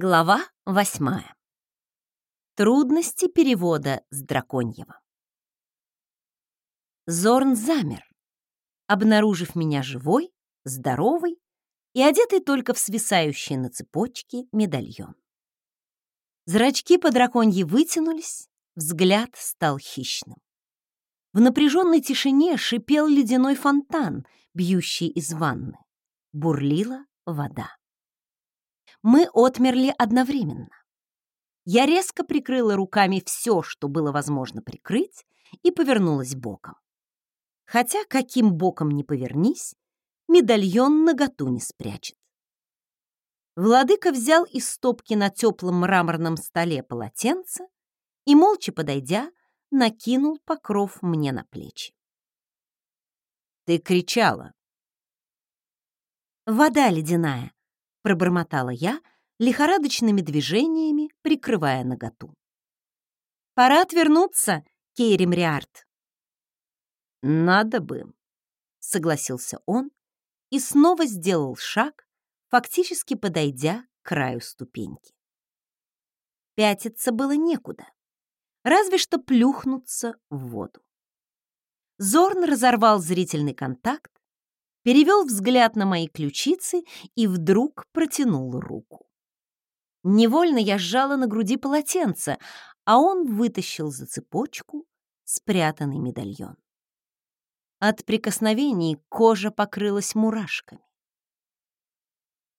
Глава восьмая. Трудности перевода с драконьего. Зорн замер, обнаружив меня живой, здоровый и одетый только в свисающий на цепочке медальон. Зрачки по драконье вытянулись, взгляд стал хищным. В напряженной тишине шипел ледяной фонтан, бьющий из ванны. Бурлила вода. Мы отмерли одновременно. Я резко прикрыла руками все, что было возможно прикрыть, и повернулась боком. Хотя каким боком ни повернись, медальон наготу не спрячет. Владыка взял из стопки на теплом мраморном столе полотенце и, молча подойдя, накинул покров мне на плечи. «Ты кричала!» «Вода ледяная!» — пробормотала я, лихорадочными движениями прикрывая наготу. «Пора отвернуться, Кейри Мриарт!» «Надо бы», — согласился он и снова сделал шаг, фактически подойдя к краю ступеньки. Пятиться было некуда, разве что плюхнуться в воду. Зорн разорвал зрительный контакт, перевел взгляд на мои ключицы и вдруг протянул руку. Невольно я сжала на груди полотенце, а он вытащил за цепочку спрятанный медальон. От прикосновений кожа покрылась мурашками.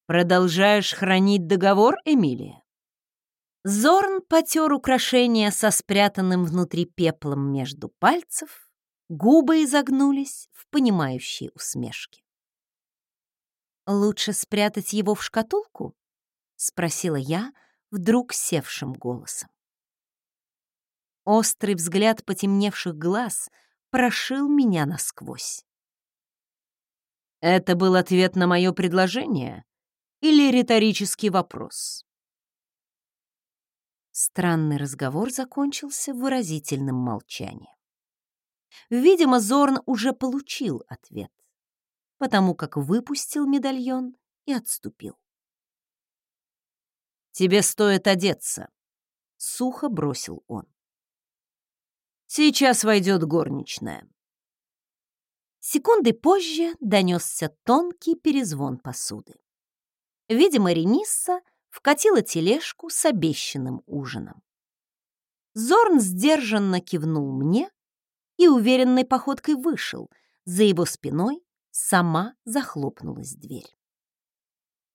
«Продолжаешь хранить договор, Эмилия?» Зорн потер украшение со спрятанным внутри пеплом между пальцев, губы изогнулись в понимающей усмешке. «Лучше спрятать его в шкатулку?» — спросила я вдруг севшим голосом. Острый взгляд потемневших глаз — прошил меня насквозь. Это был ответ на мое предложение или риторический вопрос? Странный разговор закончился выразительным молчанием. Видимо, Зорн уже получил ответ, потому как выпустил медальон и отступил. «Тебе стоит одеться», — сухо бросил он. Сейчас войдет горничная. Секунды позже донесся тонкий перезвон посуды. Видимо, Ренисса вкатила тележку с обещанным ужином. Зорн сдержанно кивнул мне и уверенной походкой вышел. За его спиной сама захлопнулась дверь.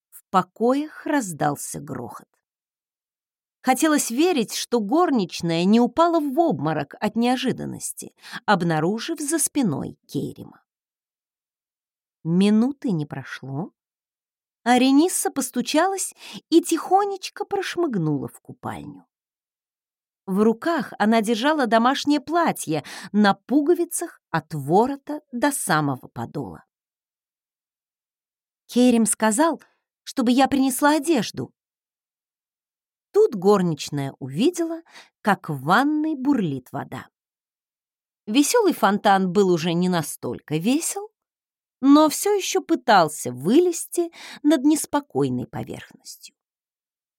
В покоях раздался грохот. Хотелось верить, что горничная не упала в обморок от неожиданности, обнаружив за спиной Кейрима. Минуты не прошло, а Ренисса постучалась и тихонечко прошмыгнула в купальню. В руках она держала домашнее платье на пуговицах от ворота до самого подола. Керим сказал, чтобы я принесла одежду, Тут горничная увидела, как в ванной бурлит вода. Веселый фонтан был уже не настолько весел, но все еще пытался вылезти над неспокойной поверхностью.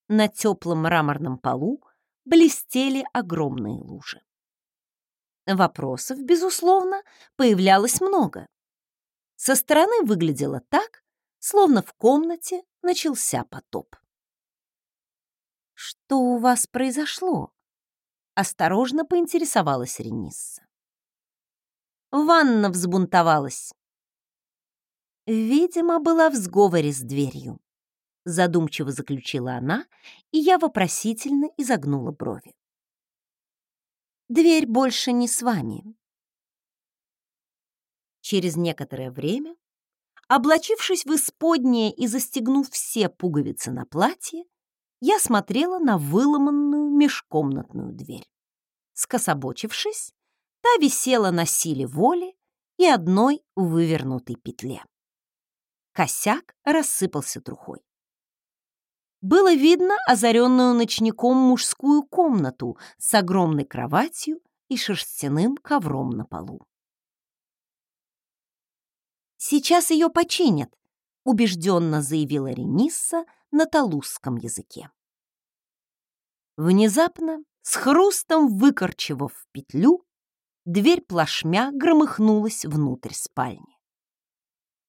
На теплом мраморном полу блестели огромные лужи. Вопросов, безусловно, появлялось много. Со стороны выглядело так, словно в комнате начался потоп. «Что у вас произошло?» — осторожно поинтересовалась Ренисса. Ванна взбунтовалась. Видимо, была в сговоре с дверью. Задумчиво заключила она, и я вопросительно изогнула брови. «Дверь больше не с вами». Через некоторое время, облачившись в исподнее и застегнув все пуговицы на платье, я смотрела на выломанную межкомнатную дверь. Скособочившись, та висела на силе воли и одной вывернутой петле. Косяк рассыпался трухой. Было видно озаренную ночником мужскую комнату с огромной кроватью и шерстяным ковром на полу. «Сейчас ее починят», — убежденно заявила Ренисса на талузском языке. Внезапно, с хрустом выкорчевав петлю, дверь плашмя громыхнулась внутрь спальни.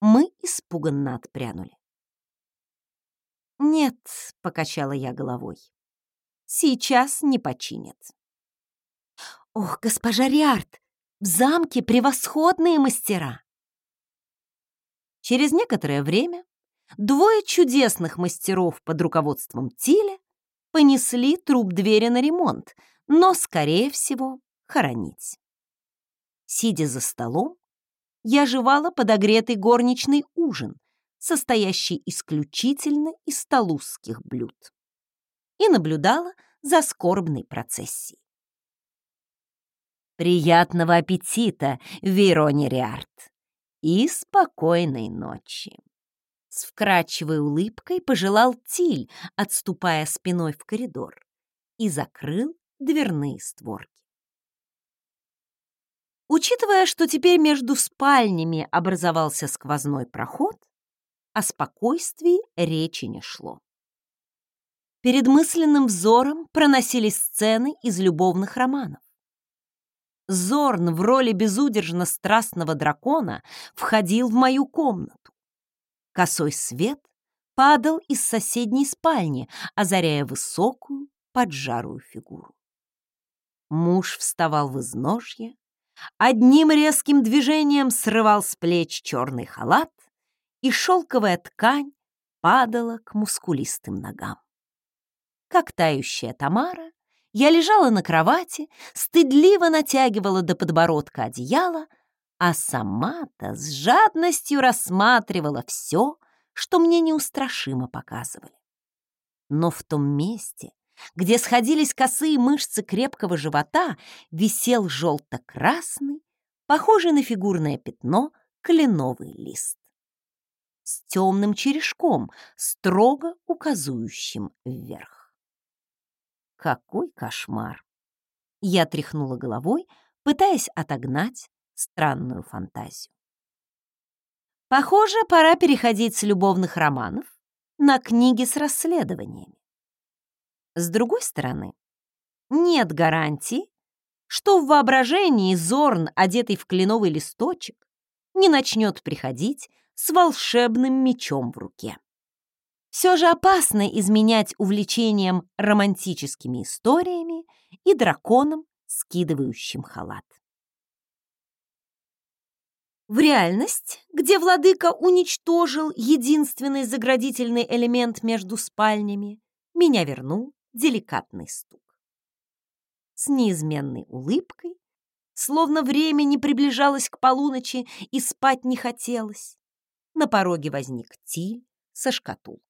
Мы испуганно отпрянули. «Нет», — покачала я головой, — «сейчас не починят». «Ох, госпожа Риарт, в замке превосходные мастера!» Через некоторое время двое чудесных мастеров под руководством Тиля понесли труп двери на ремонт, но, скорее всего, хоронить. Сидя за столом, я жевала подогретый горничный ужин, состоящий исключительно из талузских блюд, и наблюдала за скорбной процессией. «Приятного аппетита, Верони Риарт, и спокойной ночи!» С вкрадчивой улыбкой пожелал Тиль, отступая спиной в коридор, и закрыл дверные створки. Учитывая, что теперь между спальнями образовался сквозной проход, о спокойствии речи не шло. Перед мысленным взором проносились сцены из любовных романов. Зорн в роли безудержно страстного дракона входил в мою комнату. Косой свет падал из соседней спальни, озаряя высокую, поджарую фигуру. Муж вставал в изножье, одним резким движением срывал с плеч черный халат, и шелковая ткань падала к мускулистым ногам. Как тающая Тамара, я лежала на кровати, стыдливо натягивала до подбородка одеяло, а сама-то с жадностью рассматривала все, что мне неустрашимо показывали. Но в том месте, где сходились косые мышцы крепкого живота, висел желто-красный, похожий на фигурное пятно, кленовый лист с темным черешком, строго указующим вверх. Какой кошмар! Я тряхнула головой, пытаясь отогнать странную фантазию. Похоже, пора переходить с любовных романов на книги с расследованиями. С другой стороны, нет гарантии, что в воображении Зорн, одетый в кленовый листочек, не начнет приходить с волшебным мечом в руке. Все же опасно изменять увлечением романтическими историями и драконом, скидывающим халат. В реальность, где владыка уничтожил единственный заградительный элемент между спальнями, меня вернул деликатный стук. С неизменной улыбкой, словно время не приближалось к полуночи и спать не хотелось, на пороге возник Тиль со шкатулкой.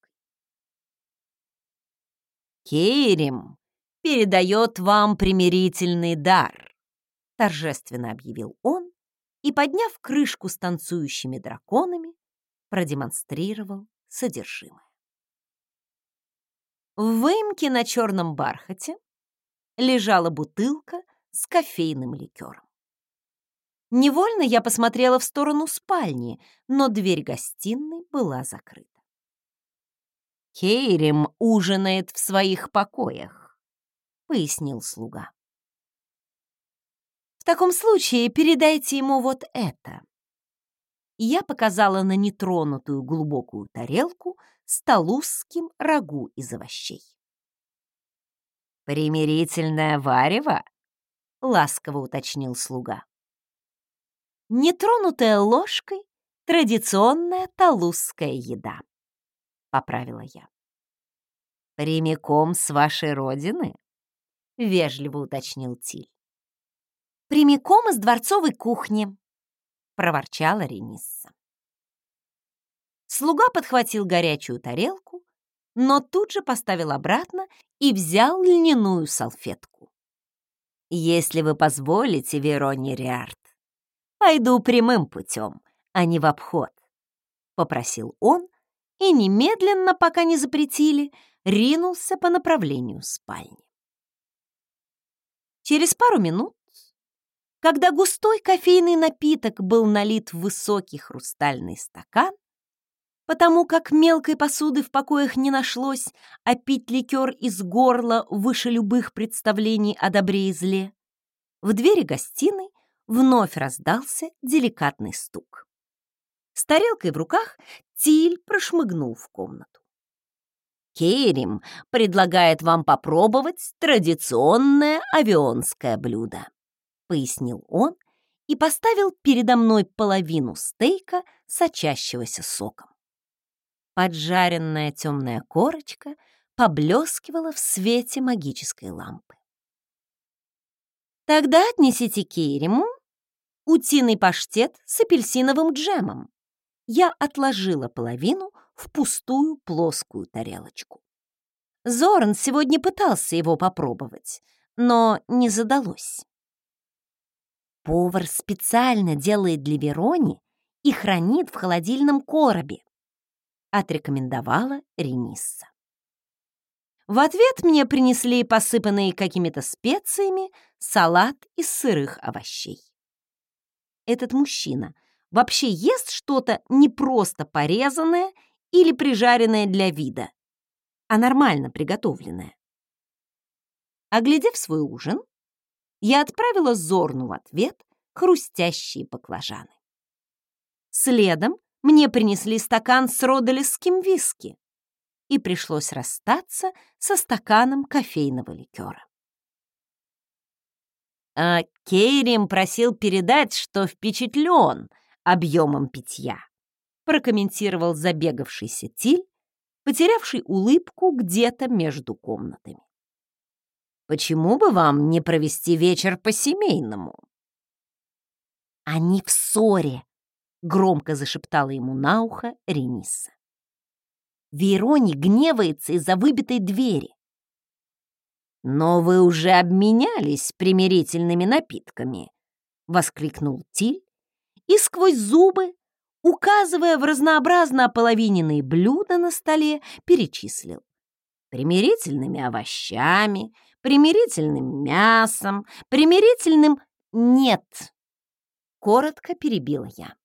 «Керим передает вам примирительный дар», — торжественно объявил он и, подняв крышку с танцующими драконами, продемонстрировал содержимое. В выемке на черном бархате лежала бутылка с кофейным ликером. Невольно я посмотрела в сторону спальни, но дверь гостиной была закрыта. «Кейрим ужинает в своих покоях», — пояснил слуга. «В таком случае передайте ему вот это». Я показала на нетронутую глубокую тарелку с талузским рагу из овощей. «Примирительное варево?» — ласково уточнил слуга нетронутая ложкой традиционная талузская еда, — поправила я. «Прямиком с вашей родины?» — вежливо уточнил Тиль. «Прямиком из дворцовой кухни», — проворчала Ренисса. Слуга подхватил горячую тарелку, но тут же поставил обратно и взял льняную салфетку. «Если вы позволите, Верони Риарт, пойду прямым путем, а не в обход», — попросил он и немедленно, пока не запретили, ринулся по направлению спальни. Через пару минут, когда густой кофейный напиток был налит в высокий хрустальный стакан, потому как мелкой посуды в покоях не нашлось, а пить ликер из горла выше любых представлений о добре и зле, в двери гостиной вновь раздался деликатный стук. С тарелкой в руках Тиль прошмыгнул в комнату. Кейрим предлагает вам попробовать традиционное авионское блюдо», — пояснил он и поставил передо мной половину стейка, сочащегося соком. Поджаренная темная корочка поблескивала в свете магической лампы. «Тогда отнесите Кейриму утиный паштет с апельсиновым джемом». Я отложила половину в пустую плоскую тарелочку. Зорн сегодня пытался его попробовать, но не задалось. Повар специально делает для Верони и хранит в холодильном коробе, отрекомендовала Ренисса. В ответ мне принесли посыпанные какими-то специями салат из сырых овощей. Этот мужчина вообще ест что-то не просто порезанное или прижаренное для вида, а нормально приготовленное. Оглядев свой ужин, я отправила Зорну в ответ хрустящие баклажаны. Следом мне принесли стакан с родолесским виски, и пришлось расстаться со стаканом кофейного ликера. А Кейрим просил передать, что впечатлен объемом питья прокомментировал забегавшийся Тиль, потерявший улыбку где-то между комнатами. «Почему бы вам не провести вечер по-семейному?» «Они в ссоре», — громко зашептала ему на ухо Ренисса. Верони гневается из-за выбитой двери. «Но вы уже обменялись примирительными напитками», — воскликнул Тиль и сквозь зубы указывая в разнообразно ополовиненные блюда на столе, перечислил. Примирительными овощами, примирительным мясом, примирительным «нет». Коротко перебила я.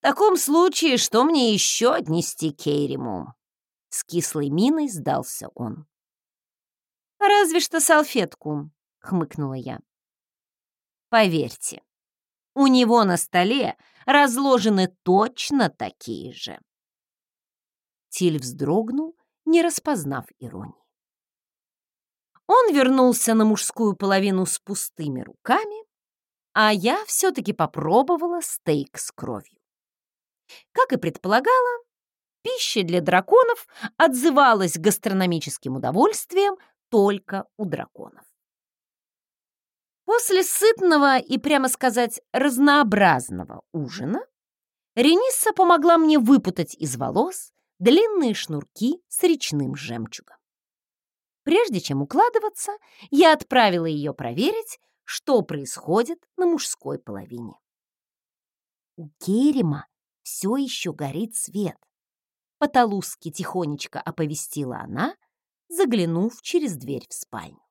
В таком случае, что мне еще отнести Кейриму? С кислой миной сдался он. «Разве что салфетку», — хмыкнула я. «Поверьте, у него на столе разложены точно такие же. Тиль вздрогнул, не распознав иронии. Он вернулся на мужскую половину с пустыми руками, а я все-таки попробовала стейк с кровью. Как и предполагала, пища для драконов отзывалась гастрономическим удовольствием только у драконов. После сытного и, прямо сказать, разнообразного ужина Ренисса помогла мне выпутать из волос длинные шнурки с речным жемчугом. Прежде чем укладываться, я отправила ее проверить, что происходит на мужской половине. У Керема все еще горит свет. По-талузски тихонечко оповестила она, заглянув через дверь в спальню.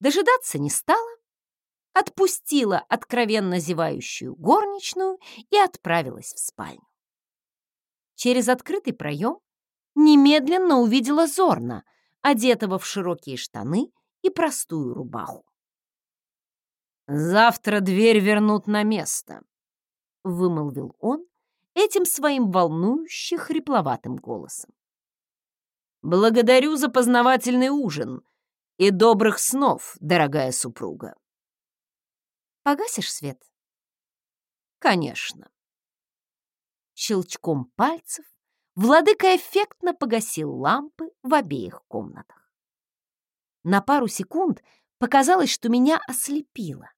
Дожидаться не стала, отпустила откровенно зевающую горничную и отправилась в спальню. Через открытый проем немедленно увидела Зорна, одетого в широкие штаны и простую рубаху. «Завтра дверь вернут на место», — вымолвил он этим своим волнующе хрипловатым голосом. «Благодарю за познавательный ужин и добрых снов, дорогая супруга. Погасишь свет? Конечно. Щелчком пальцев владыка эффектно погасил лампы в обеих комнатах. На пару секунд показалось, что меня ослепило.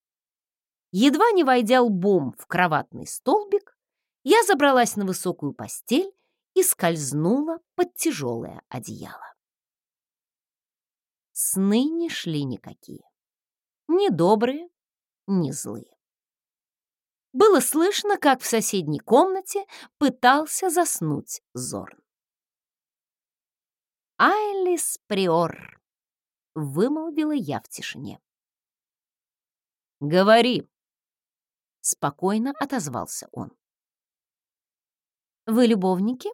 Едва не войдя лбом в кроватный столбик, я забралась на высокую постель и скользнула под тяжелое одеяло. Сны не шли никакие. Ни добрые, ни злые. Было слышно, как в соседней комнате пытался заснуть Зорн. «Айлис Приор», — вымолвила я в тишине. «Говори», — спокойно отозвался он. Вы любовники?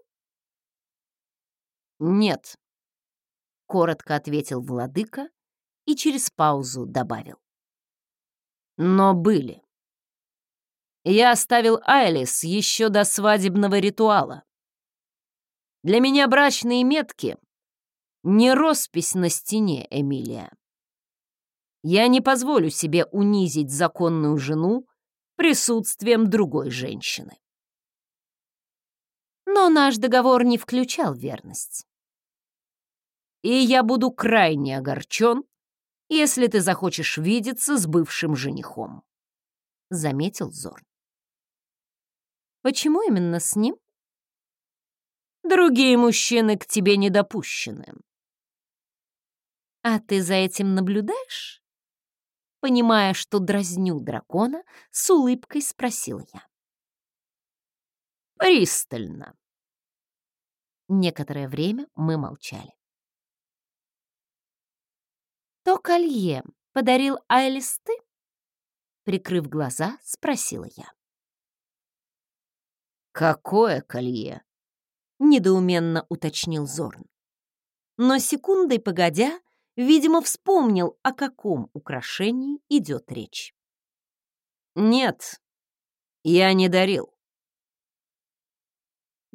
Нет, коротко ответил владыка и через паузу добавил. Но были. Я оставил Айлис еще до свадебного ритуала. Для меня брачные метки — не роспись на стене, Эмилия. Я не позволю себе унизить законную жену присутствием другой женщины. Но наш договор не включал верность. И я буду крайне огорчен, если ты захочешь видеться с бывшим женихом», — заметил Зорн. «Почему именно с ним?» «Другие мужчины к тебе не допущены». «А ты за этим наблюдаешь?» Понимая, что дразню дракона, с улыбкой спросила я. «Пристально». Некоторое время мы молчали. «То колье подарил Айлис ты?» Прикрыв глаза, спросила я. «Какое колье?» — недоуменно уточнил Зорн. Но секундой погодя, видимо, вспомнил, о каком украшении идет речь. «Нет, я не дарил».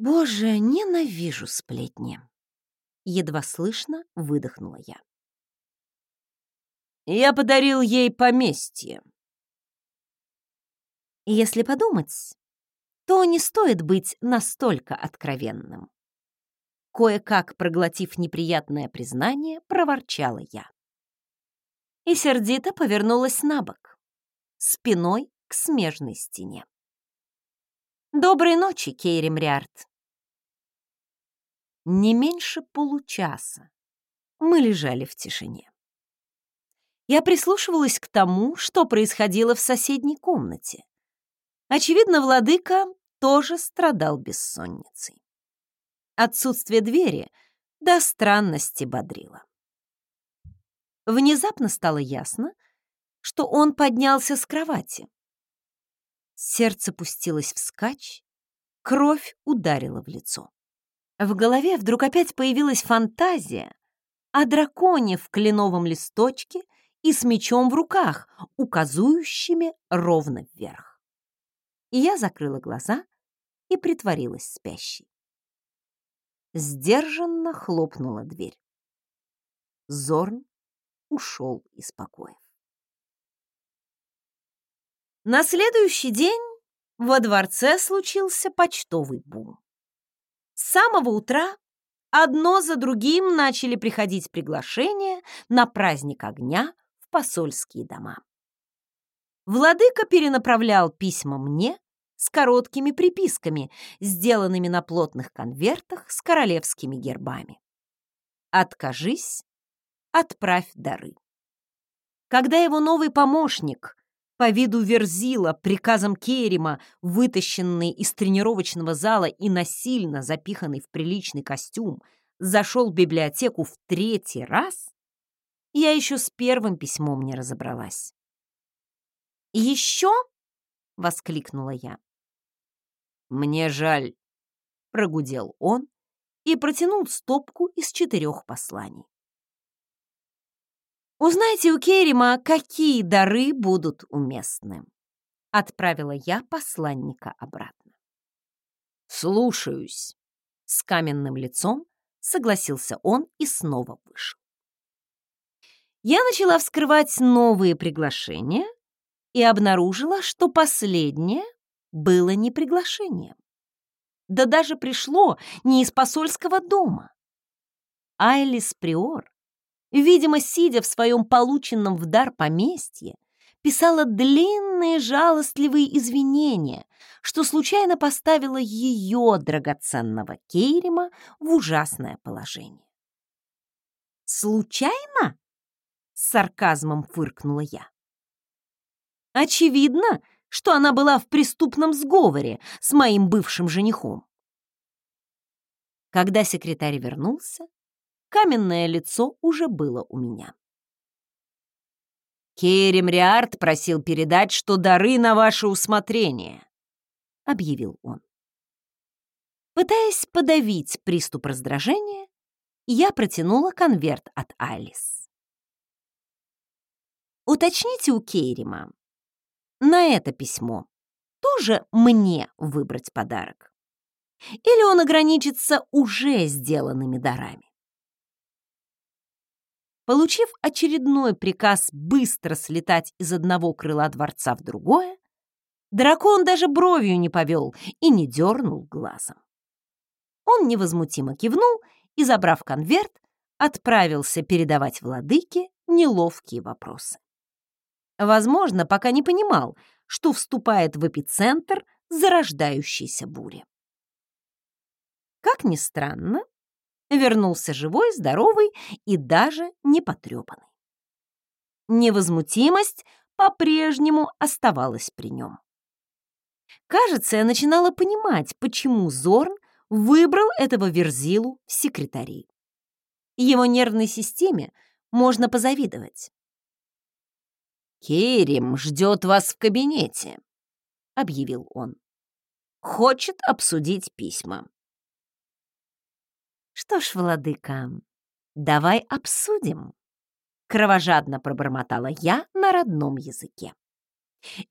«Боже, ненавижу сплетни!» Едва слышно выдохнула я. Я подарил ей поместье. Если подумать, то не стоит быть настолько откровенным. Кое-как проглотив неприятное признание, проворчала я. И сердито повернулась на бок, спиной к смежной стене. «Доброй ночи, Кейри Мриарт!» Не меньше получаса мы лежали в тишине я прислушивалась к тому, что происходило в соседней комнате. Очевидно, владыка тоже страдал бессонницей. Отсутствие двери до странности бодрило. Внезапно стало ясно, что он поднялся с кровати. Сердце пустилось вскачь, кровь ударила в лицо. В голове вдруг опять появилась фантазия о драконе в кленовом листочке — и с мечом в руках, указующими ровно вверх. И я закрыла глаза и притворилась спящей. Сдержанно хлопнула дверь. Зорн ушел из покоев. На следующий день во дворце случился почтовый бум. С самого утра одно за другим начали приходить приглашения на праздник огня посольские дома. Владыка перенаправлял письма мне с короткими приписками, сделанными на плотных конвертах с королевскими гербами. «Откажись, отправь дары». Когда его новый помощник, по виду Верзила, приказом Керима, вытащенный из тренировочного зала и насильно запиханный в приличный костюм, зашел в библиотеку в третий раз, я еще с первым письмом не разобралась. «Еще?» — воскликнула я. «Мне жаль», — прогудел он и протянул стопку из четырех посланий. «Узнайте у Керима, какие дары будут уместны», — отправила я посланника обратно. «Слушаюсь», — с каменным лицом согласился он и снова вышел я начала вскрывать новые приглашения и обнаружила, что последнее было не приглашением. Да даже пришло не из посольского дома. Айлис Приор, видимо, сидя в своем полученном в дар поместье, писала длинные жалостливые извинения, что случайно поставила ее драгоценного Кейрима в ужасное положение. «Случайно?» с сарказмом фыркнула я. Очевидно, что она была в преступном сговоре с моим бывшим женихом. Когда секретарь вернулся, каменное лицо уже было у меня. «Керем Риарт просил передать, что дары на ваше усмотрение», — объявил он. Пытаясь подавить приступ раздражения, я протянула конверт от Алис. Уточните у Кейрима. На это письмо тоже мне выбрать подарок? Или он ограничится уже сделанными дарами? Получив очередной приказ быстро слетать из одного крыла дворца в другое, дракон даже бровью не повел и не дернул глазом. Он невозмутимо кивнул и, забрав конверт, отправился передавать владыке неловкие вопросы. Возможно, пока не понимал, что вступает в эпицентр зарождающейся бури. Как ни странно, вернулся живой, здоровый и даже не потрепанный. Невозмутимость по-прежнему оставалась при нем. Кажется, я начинала понимать, почему Зорн выбрал этого Верзилу в секретари. Его нервной системе можно позавидовать. «Керим ждет вас в кабинете», — объявил он. «Хочет обсудить письма». «Что ж, владыка, давай обсудим», — кровожадно пробормотала я на родном языке.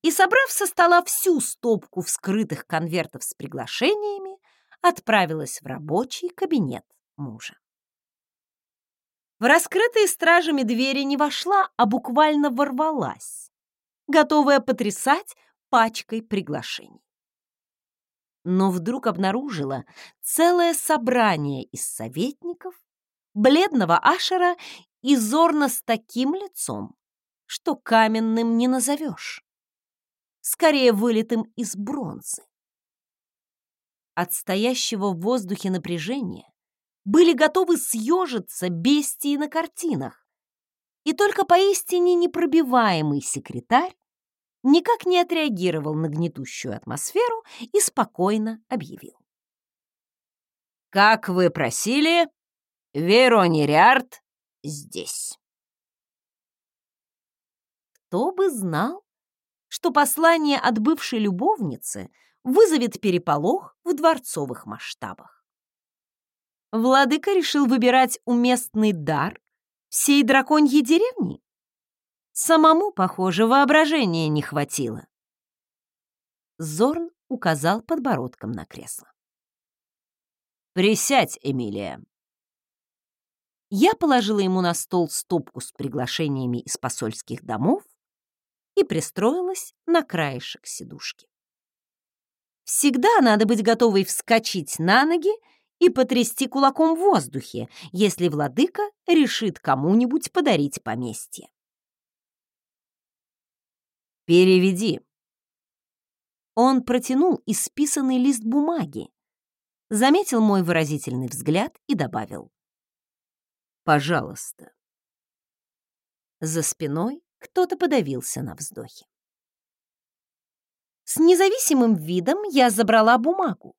И, собрав со стола всю стопку вскрытых конвертов с приглашениями, отправилась в рабочий кабинет мужа. В раскрытые стражами двери не вошла, а буквально ворвалась, готовая потрясать пачкой приглашений но вдруг обнаружила целое собрание из советников, бледного Ашера и Зорна с таким лицом, что каменным не назовешь. Скорее вылитым из бронзы. От стоящего в воздухе напряжения были готовы съежиться бестии на картинах, и только поистине непробиваемый секретарь никак не отреагировал на гнетущую атмосферу и спокойно объявил. «Как вы просили, Верони Риарт здесь». Кто бы знал, что послание от бывшей любовницы вызовет переполох в дворцовых масштабах. Владыка решил выбирать уместный дар всей драконьей деревни? Самому, похоже, воображения не хватило. Зорн указал подбородком на кресло. «Присядь, Эмилия!» Я положила ему на стол стопку с приглашениями из посольских домов и пристроилась на краешек сидушки. Всегда надо быть готовой вскочить на ноги и потрясти кулаком в воздухе, если владыка решит кому-нибудь подарить поместье. «Переведи». Он протянул исписанный лист бумаги, заметил мой выразительный взгляд и добавил. «Пожалуйста». За спиной кто-то подавился на вздохе. С независимым видом я забрала бумагу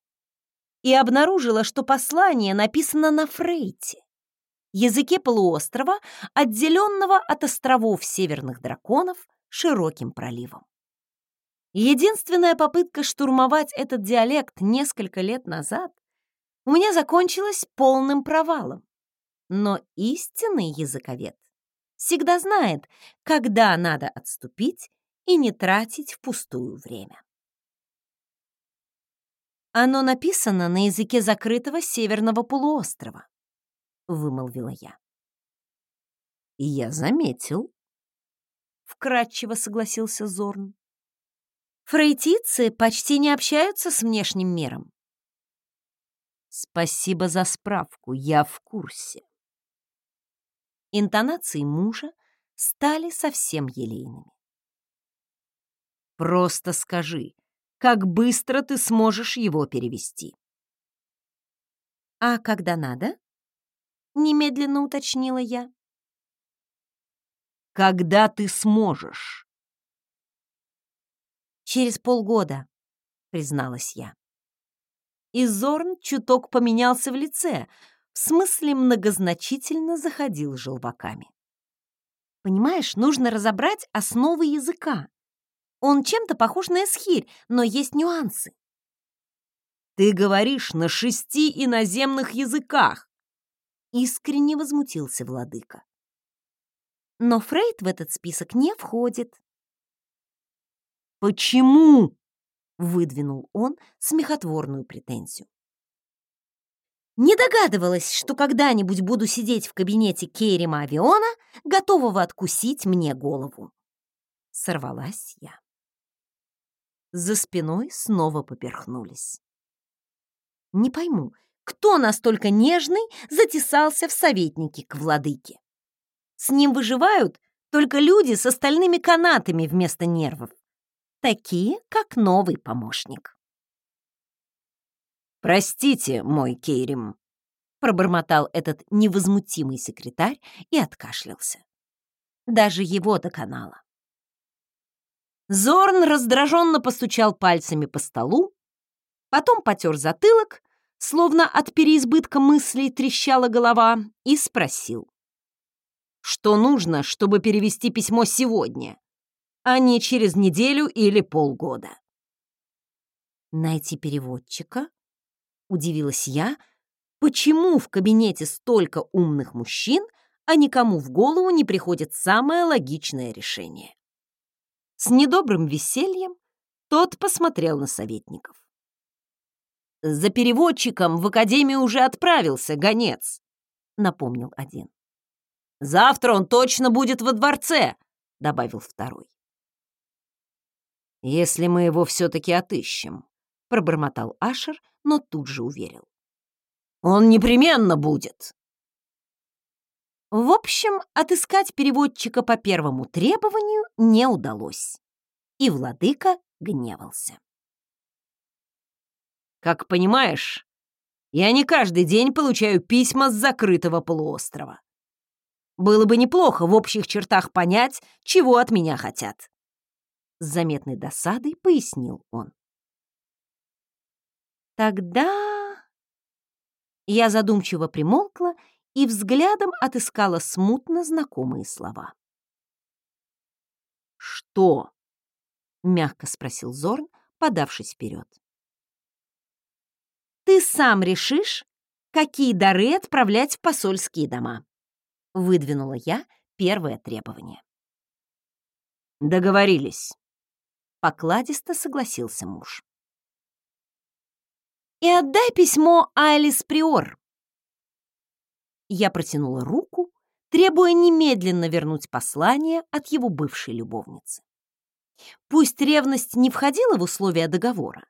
и обнаружила, что послание написано на фрейте, языке полуострова, отделенного от островов северных драконов широким проливом. Единственная попытка штурмовать этот диалект несколько лет назад у меня закончилась полным провалом. Но истинный языковед всегда знает, когда надо отступить и не тратить впустую время. Оно написано на языке закрытого северного полуострова, вымолвила я. И я заметил, вкратчиво согласился Зорн. Фрейтицы почти не общаются с внешним миром. Спасибо за справку, я в курсе. Интонации мужа стали совсем елейными. Просто скажи, как быстро ты сможешь его перевести? А когда надо? Немедленно уточнила я когда ты сможешь. Через полгода, призналась я. И Зорн чуток поменялся в лице, в смысле многозначительно заходил желваками. Понимаешь, нужно разобрать основы языка. Он чем-то похож на эсхирь, но есть нюансы. Ты говоришь на шести иноземных языках!» Искренне возмутился владыка. Но Фрейд в этот список не входит. «Почему?» — выдвинул он смехотворную претензию. Не догадывалась, что когда-нибудь буду сидеть в кабинете Кейрима Авиона, готового откусить мне голову. Сорвалась я. За спиной снова поперхнулись. Не пойму, кто настолько нежный затесался в советники к владыке? С ним выживают только люди с остальными канатами вместо нервов, такие, как новый помощник. «Простите, мой Кейрим», — пробормотал этот невозмутимый секретарь и откашлялся. Даже его доконало. Зорн раздраженно постучал пальцами по столу, потом потер затылок, словно от переизбытка мыслей трещала голова, и спросил. «Что нужно, чтобы перевести письмо сегодня, а не через неделю или полгода?» «Найти переводчика?» Удивилась я, почему в кабинете столько умных мужчин, а никому в голову не приходит самое логичное решение. С недобрым весельем тот посмотрел на советников. «За переводчиком в академию уже отправился гонец», — напомнил один. «Завтра он точно будет во дворце», — добавил второй. «Если мы его все-таки отыщем», — пробормотал Ашер, но тут же уверил. «Он непременно будет!» В общем, отыскать переводчика по первому требованию не удалось, и владыка гневался. «Как понимаешь, я не каждый день получаю письма с закрытого полуострова. Было бы неплохо в общих чертах понять, чего от меня хотят», — с заметной досадой пояснил он. Тогда я задумчиво примолкла и взглядом отыскала смутно знакомые слова. «Что?» — мягко спросил Зорн, подавшись вперед. «Ты сам решишь, какие дары отправлять в посольские дома», — выдвинула я первое требование. «Договорились», — покладисто согласился муж и отдай письмо Айлис Приор». Я протянула руку, требуя немедленно вернуть послание от его бывшей любовницы. Пусть ревность не входила в условия договора,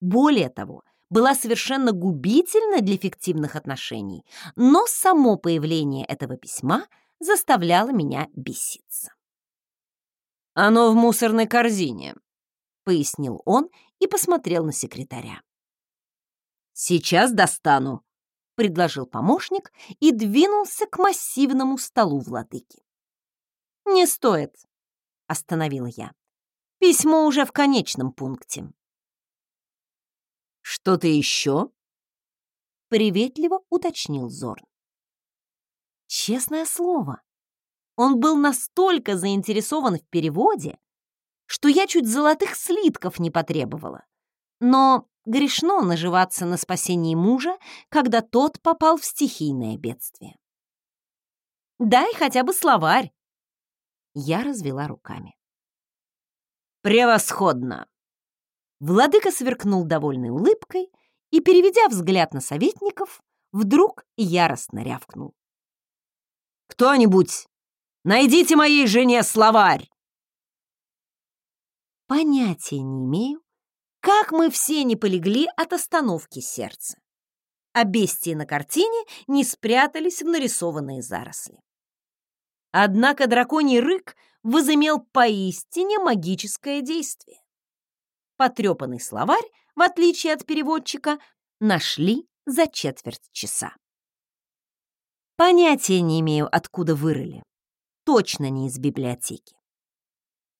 более того, была совершенно губительна для фиктивных отношений, но само появление этого письма заставляло меня беситься. «Оно в мусорной корзине», — пояснил он и посмотрел на секретаря. «Сейчас достану», — предложил помощник и двинулся к массивному столу владыки. «Не стоит», — остановила я. «Письмо уже в конечном пункте». «Что-то еще?» — приветливо уточнил Зорн. Честное слово, он был настолько заинтересован в переводе, что я чуть золотых слитков не потребовала. Но грешно наживаться на спасении мужа, когда тот попал в стихийное бедствие. «Дай хотя бы словарь!» Я развела руками. «Превосходно!» Владыка сверкнул довольной улыбкой и, переведя взгляд на советников, вдруг яростно рявкнул. «Кто-нибудь, найдите моей жене словарь!» Понятия не имею, как мы все не полегли от остановки сердца. А бестии на картине не спрятались в нарисованные заросли. Однако драконий рык возымел поистине магическое действие. Потрепанный словарь, в отличие от переводчика, нашли за четверть часа. Понятия не имею, откуда вырыли. Точно не из библиотеки.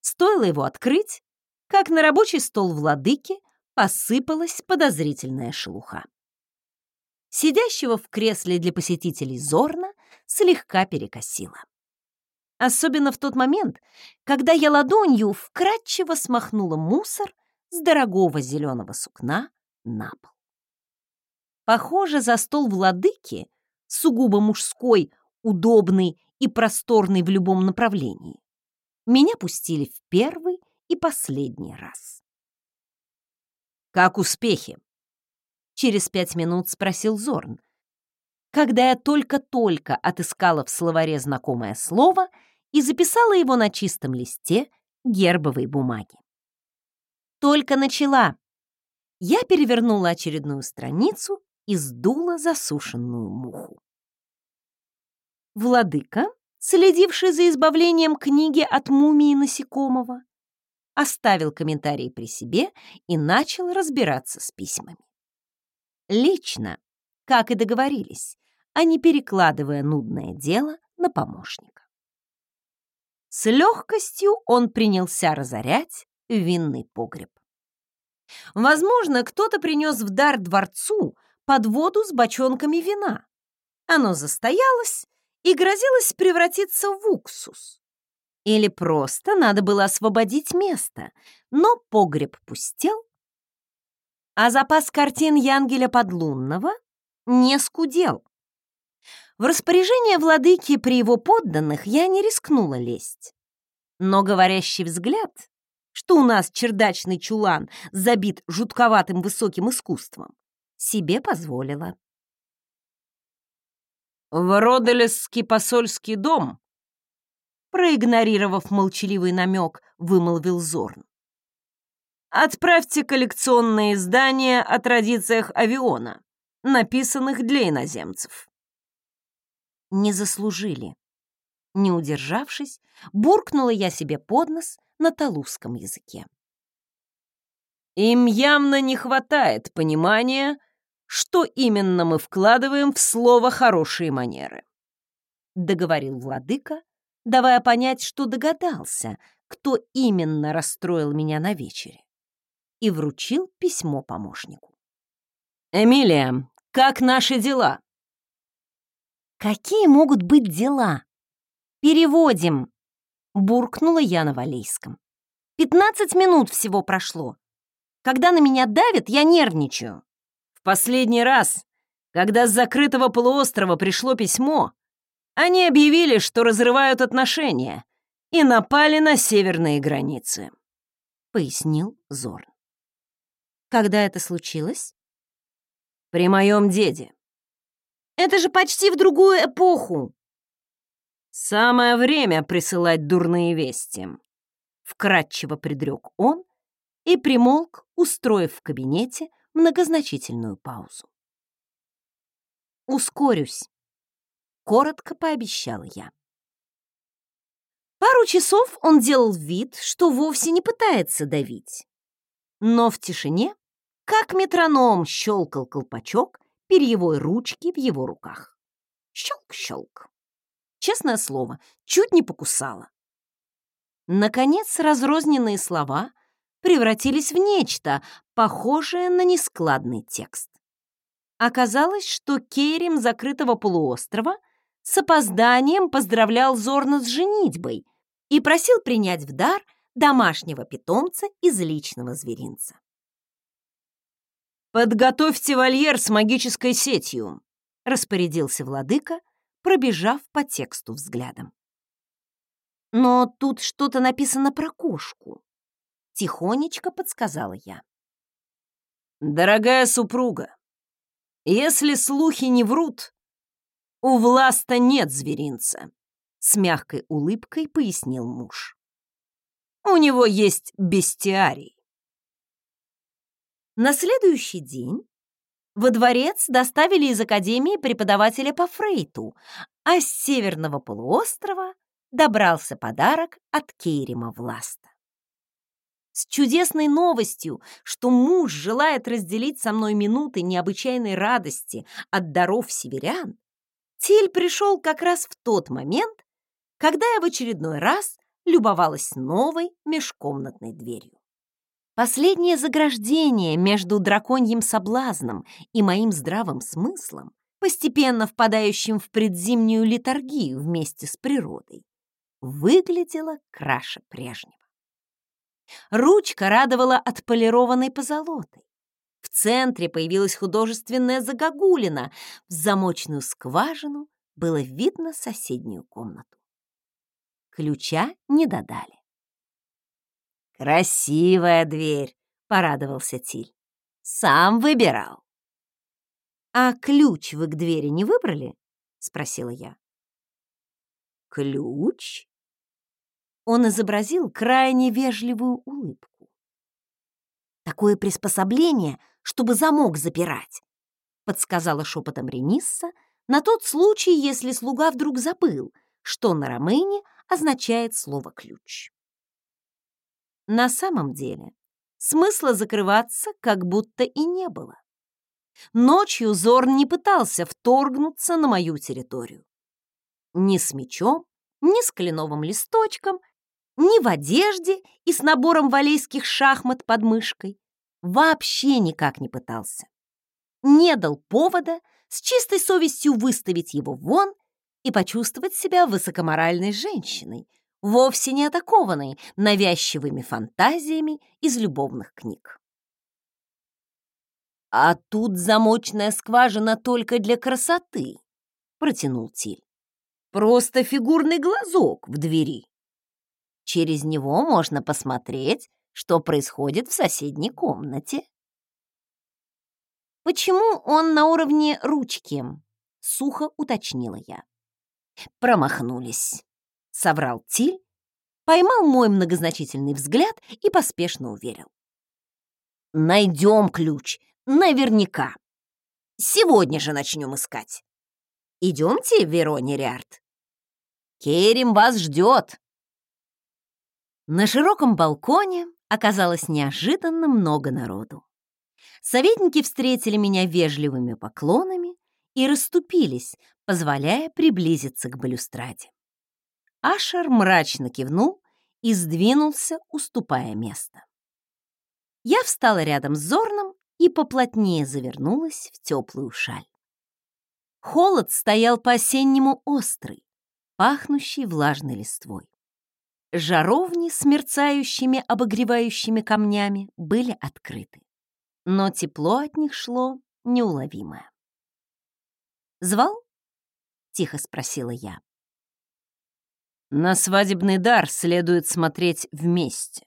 Стоило его открыть, как на рабочий стол владыки посыпалась подозрительная шелуха. Сидящего в кресле для посетителей Зорна слегка перекосило. Особенно в тот момент, когда я ладонью вкратчиво смахнула мусор с дорогого зеленого сукна на пол. Похоже, за стол владыки, сугубо мужской, удобный и просторный в любом направлении, меня пустили в первый и последний раз. «Как успехи?» Через пять минут спросил Зорн, когда я только-только отыскала в словаре знакомое слово и записала его на чистом листе гербовой бумаги. Только начала. Я перевернула очередную страницу и сдула засушенную муху. Владыка, следивший за избавлением книги от мумии насекомого, оставил комментарий при себе и начал разбираться с письмами. Лично, как и договорились, а не перекладывая нудное дело на помощника. С легкостью он принялся разорять винный погреб. Возможно, кто-то принес в дар дворцу под воду с бочонками вина. Оно застоялось и грозилось превратиться в уксус. Или просто надо было освободить место, но погреб пустел, а запас картин Янгеля Подлунного не скудел. В распоряжение владыки при его подданных я не рискнула лезть. Но говорящий взгляд, что у нас чердачный чулан забит жутковатым высоким искусством, себе позволила. «В Роделесский посольский дом», проигнорировав молчаливый намек, вымолвил Зорн. «Отправьте коллекционные издания о традициях авиона, написанных для иноземцев» не заслужили. Не удержавшись, буркнула я себе под нос на талузском языке. Им явно не хватает понимания, что именно мы вкладываем в слово «хорошие манеры», — договорил владыка, давая понять, что догадался, кто именно расстроил меня на вечере, и вручил письмо помощнику. «Эмилия, как наши дела?» Какие могут быть дела? Переводим, буркнула я на валейском. Пятнадцать минут всего прошло. Когда на меня давят, я нервничаю. В последний раз, когда с закрытого полуострова пришло письмо, они объявили, что разрывают отношения и напали на северные границы, пояснил Зорн. Когда это случилось? При моем деде. Это же почти в другую эпоху!» «Самое время присылать дурные вести», — вкратчиво предрек он и примолк, устроив в кабинете многозначительную паузу. «Ускорюсь», — коротко пообещала я. Пару часов он делал вид, что вовсе не пытается давить. Но в тишине, как метроном, щелкал колпачок, перьевой ручки в его руках. Щелк-щелк. Честное слово, чуть не покусала. Наконец, разрозненные слова превратились в нечто, похожее на нескладный текст. Оказалось, что Керим закрытого полуострова с опозданием поздравлял Зорна с женитьбой и просил принять в дар домашнего питомца из личного зверинца. «Подготовьте вольер с магической сетью», — распорядился владыка, пробежав по тексту взглядом. «Но тут что-то написано про кошку», — тихонечко подсказала я. «Дорогая супруга, если слухи не врут, у Власта нет зверинца», — с мягкой улыбкой пояснил муж. «У него есть бестиарий. На следующий день во дворец доставили из академии преподавателя по фрейту, а с северного полуострова добрался подарок от Кейрима Власта. С чудесной новостью, что муж желает разделить со мной минуты необычайной радости от даров северян, Тиль пришел как раз в тот момент, когда я в очередной раз любовалась новой межкомнатной дверью. Последнее заграждение между драконьим соблазном и моим здравым смыслом, постепенно впадающим в предзимнюю литургию вместе с природой, выглядело краше прежнего. Ручка радовала отполированной позолотой. В центре появилась художественная загогулина. В замочную скважину было видно соседнюю комнату. Ключа не додали. «Красивая дверь!» — порадовался Тиль. «Сам выбирал». «А ключ вы к двери не выбрали?» — спросила я. «Ключ?» Он изобразил крайне вежливую улыбку. «Такое приспособление, чтобы замок запирать», — подсказала шепотом Ренисса, на тот случай, если слуга вдруг забыл, что на ромыне означает слово «ключ». На самом деле смысла закрываться как будто и не было. Ночью Зорн не пытался вторгнуться на мою территорию. Ни с мечом, ни с кленовым листочком, ни в одежде и с набором валейских шахмат под мышкой. Вообще никак не пытался. Не дал повода с чистой совестью выставить его вон и почувствовать себя высокоморальной женщиной, вовсе не атакованной навязчивыми фантазиями из любовных книг. «А тут замочная скважина только для красоты», — протянул Тиль. «Просто фигурный глазок в двери. Через него можно посмотреть, что происходит в соседней комнате». «Почему он на уровне ручки?» — сухо уточнила я. «Промахнулись», — соврал Тиль, поймал мой многозначительный взгляд и поспешно уверил. «Найдем ключ, наверняка. Сегодня же начнем искать. Идемте, Верони Риарт. Керим вас ждет». На широком балконе оказалось неожиданно много народу. Советники встретили меня вежливыми поклонами и расступились, позволяя приблизиться к балюстраде. Ашер мрачно кивнул и сдвинулся, уступая место. Я встала рядом с Зорном и поплотнее завернулась в теплую шаль. Холод стоял по-осеннему острый, пахнущий влажной листвой. Жаровни с мерцающими обогревающими камнями были открыты, но тепло от них шло неуловимое. «Звал?» — тихо спросила я. На свадебный дар следует смотреть вместе.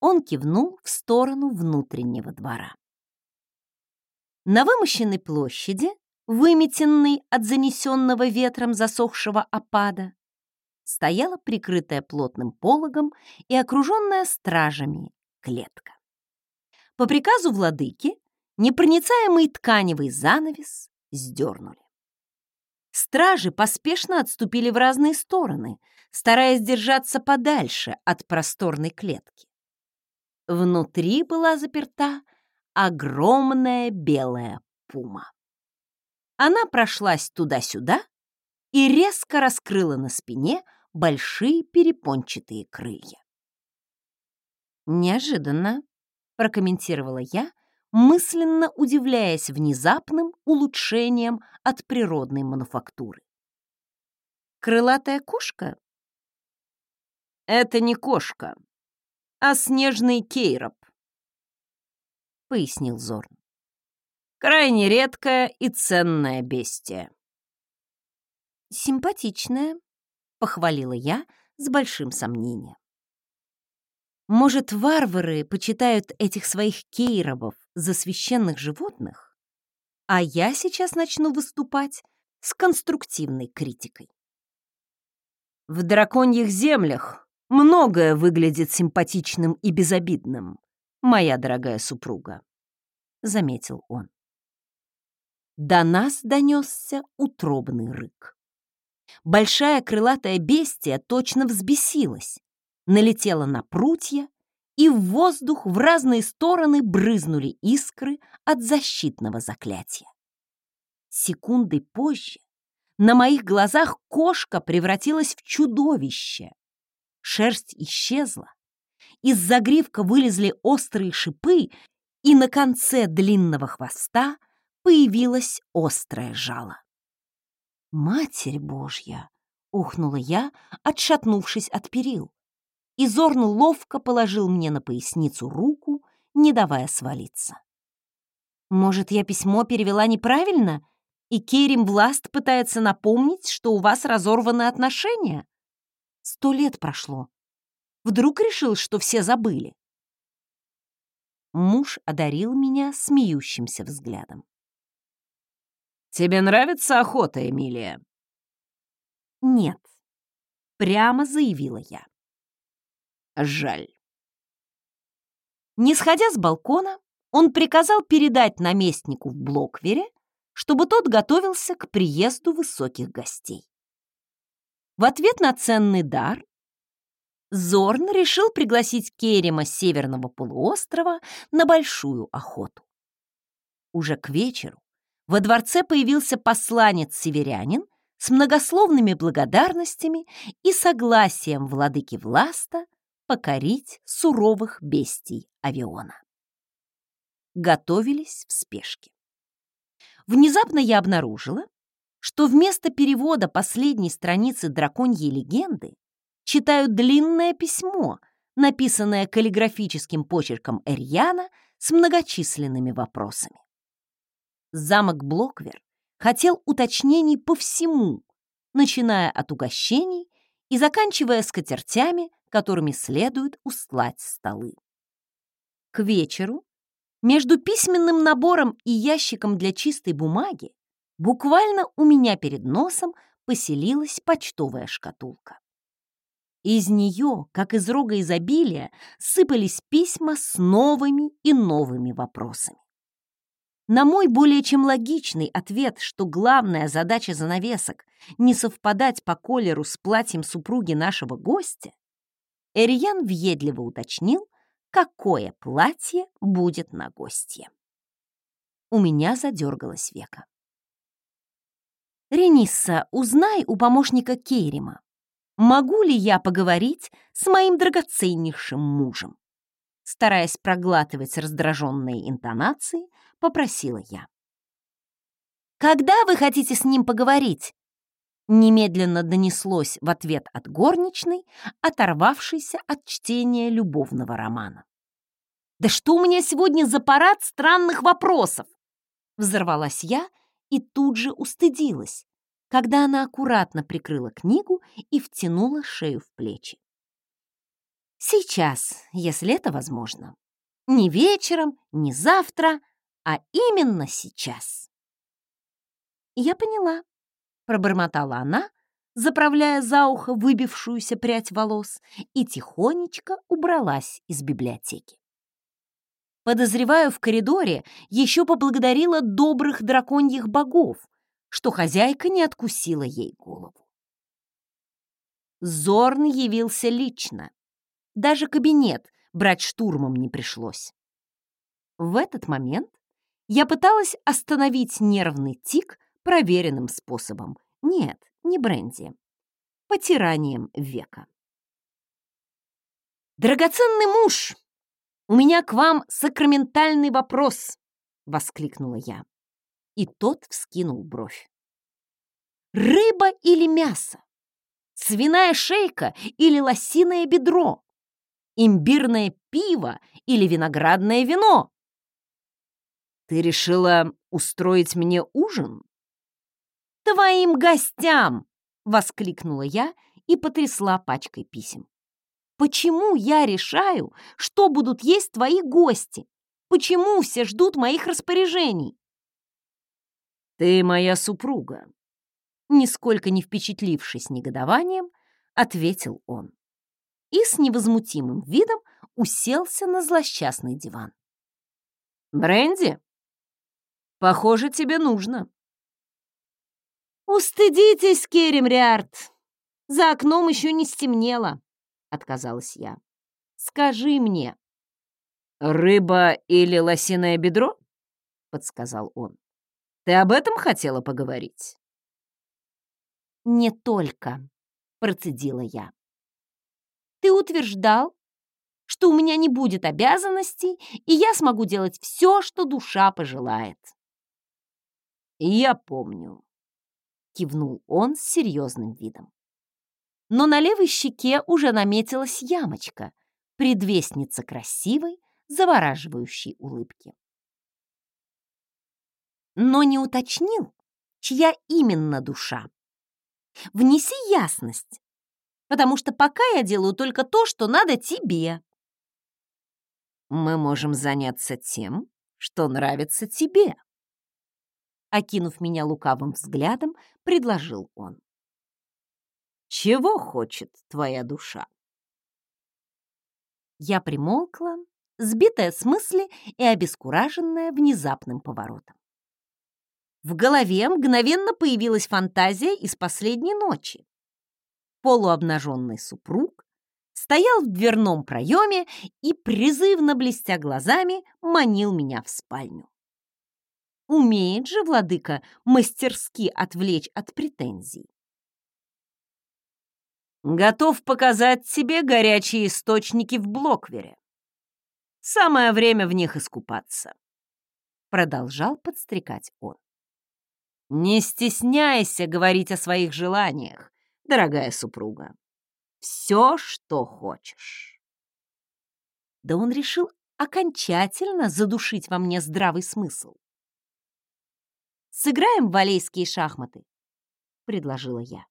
Он кивнул в сторону внутреннего двора. На вымощенной площади, выметенной от занесенного ветром засохшего опада, стояла прикрытая плотным пологом и окруженная стражами клетка. По приказу владыки непроницаемый тканевый занавес сдернули. Стражи поспешно отступили в разные стороны, стараясь держаться подальше от просторной клетки. Внутри была заперта огромная белая пума. Она прошлась туда-сюда и резко раскрыла на спине большие перепончатые крылья. «Неожиданно», — прокомментировала я, мысленно удивляясь внезапным улучшением от природной мануфактуры. Крылатая кошка? Это не кошка, а снежный кейроп, пояснил Зорн. Крайне редкое и ценное бестие. Симпатичная, похвалила я с большим сомнением. Может, варвары почитают этих своих кейробов за священных животных? А я сейчас начну выступать с конструктивной критикой. В драконьих землях многое выглядит симпатичным и безобидным, моя дорогая супруга, — заметил он. До нас донесся утробный рык. Большая крылатая бестия точно взбесилась, налетела на прутья, и в воздух в разные стороны брызнули искры от защитного заклятия. Секундой позже на моих глазах кошка превратилась в чудовище. Шерсть исчезла, из загривка вылезли острые шипы, и на конце длинного хвоста появилось острое жало. «Матерь Божья!» — ухнула я, отшатнувшись от перил и Зорн ловко положил мне на поясницу руку, не давая свалиться. Может, я письмо перевела неправильно, и Керим Власт пытается напомнить, что у вас разорваны отношения? Сто лет прошло. Вдруг решил, что все забыли? Муж одарил меня смеющимся взглядом. «Тебе нравится охота, Эмилия?» «Нет», — прямо заявила я. «Жаль». Не сходя с балкона, он приказал передать наместнику в Блоквере, чтобы тот готовился к приезду высоких гостей. В ответ на ценный дар Зорн решил пригласить Керема с северного полуострова на большую охоту. Уже к вечеру во дворце появился посланец-северянин с многословными благодарностями и согласием владыки Власта покорить суровых бестий авиона готовились в спешке. Внезапно я обнаружила, что вместо перевода последней страницы драконьей легенды читаю длинное письмо, написанное каллиграфическим почерком Эрьяна с многочисленными вопросами. Замок Блоквер хотел уточнений по всему, начиная от угощений и заканчивая скатертями, которыми следует устлать столы. К вечеру между письменным набором и ящиком для чистой бумаги буквально у меня перед носом поселилась почтовая шкатулка. Из нее, как из рога изобилия, сыпались письма с новыми и новыми вопросами. На мой более чем логичный ответ, что главная задача занавесок — не совпадать по колеру с платьем супруги нашего гостя, Эрьян въедливо уточнил, какое платье будет на гостье. У меня задергалось века. «Ренисса, узнай у помощника Керима, могу ли я поговорить с моим драгоценнейшим мужем?» Стараясь проглатывать раздраженные интонации, попросила я. «Когда вы хотите с ним поговорить?» Немедленно донеслось в ответ от горничной, оторвавшейся от чтения любовного романа. «Да что у меня сегодня за парад странных вопросов?» Взорвалась я и тут же устыдилась, когда она аккуратно прикрыла книгу и втянула шею в плечи. «Сейчас, если это возможно. Не вечером, не завтра, а именно сейчас». Я поняла, пробормотала она, заправляя за ухо выбившуюся прядь волос, и тихонечко убралась из библиотеки. Подозреваю, в коридоре еще поблагодарила добрых драконьих богов, что хозяйка не откусила ей голову. Зорн явился лично. Даже кабинет брать штурмом не пришлось. В этот момент я пыталась остановить нервный тик проверенным способом. Нет, не бренди. Потиранием века. «Драгоценный муж, у меня к вам сакраментальный вопрос!» — воскликнула я. И тот вскинул бровь. «Рыба или мясо? Свиная шейка или лосиное бедро? Имбирное пиво или виноградное вино?» «Ты решила устроить мне ужин?» «Твоим гостям!» — воскликнула я и потрясла пачкой писем. «Почему я решаю, что будут есть твои гости? Почему все ждут моих распоряжений?» «Ты моя супруга», — нисколько не впечатлившись негодованием, ответил он и с невозмутимым видом уселся на злосчастный диван. Бренди, похоже, тебе нужно. «Устыдитесь, Керем Риарт! За окном еще не стемнело!» — отказалась я. «Скажи мне!» «Рыба или лосиное бедро?» — подсказал он. «Ты об этом хотела поговорить?» «Не только», — процедила я. «Ты утверждал, что у меня не будет обязанностей, и я смогу делать все, что душа пожелает». «Я помню», кивнул он с серьезным видом. Но на левой щеке уже наметилась ямочка, предвестница красивой, завораживающей улыбки. но не уточнил, чья именно душа. Внеси ясность, потому что пока я делаю только то, что надо тебе. Мы можем заняться тем, что нравится тебе. Окинув меня лукавым взглядом, предложил он. Чего хочет твоя душа? Я примолкла, сбитая с мысли и обескураженная внезапным поворотом. В голове мгновенно появилась фантазия из последней ночи. Полуобнаженный супруг стоял в дверном проеме и, призывно блестя глазами, манил меня в спальню. Умеет же владыка мастерски отвлечь от претензий. Готов показать тебе горячие источники в Блоквере. Самое время в них искупаться. Продолжал подстрекать он. Не стесняйся говорить о своих желаниях, дорогая супруга. Все, что хочешь. Да он решил окончательно задушить во мне здравый смысл. «Сыграем в валейские шахматы», — предложила я.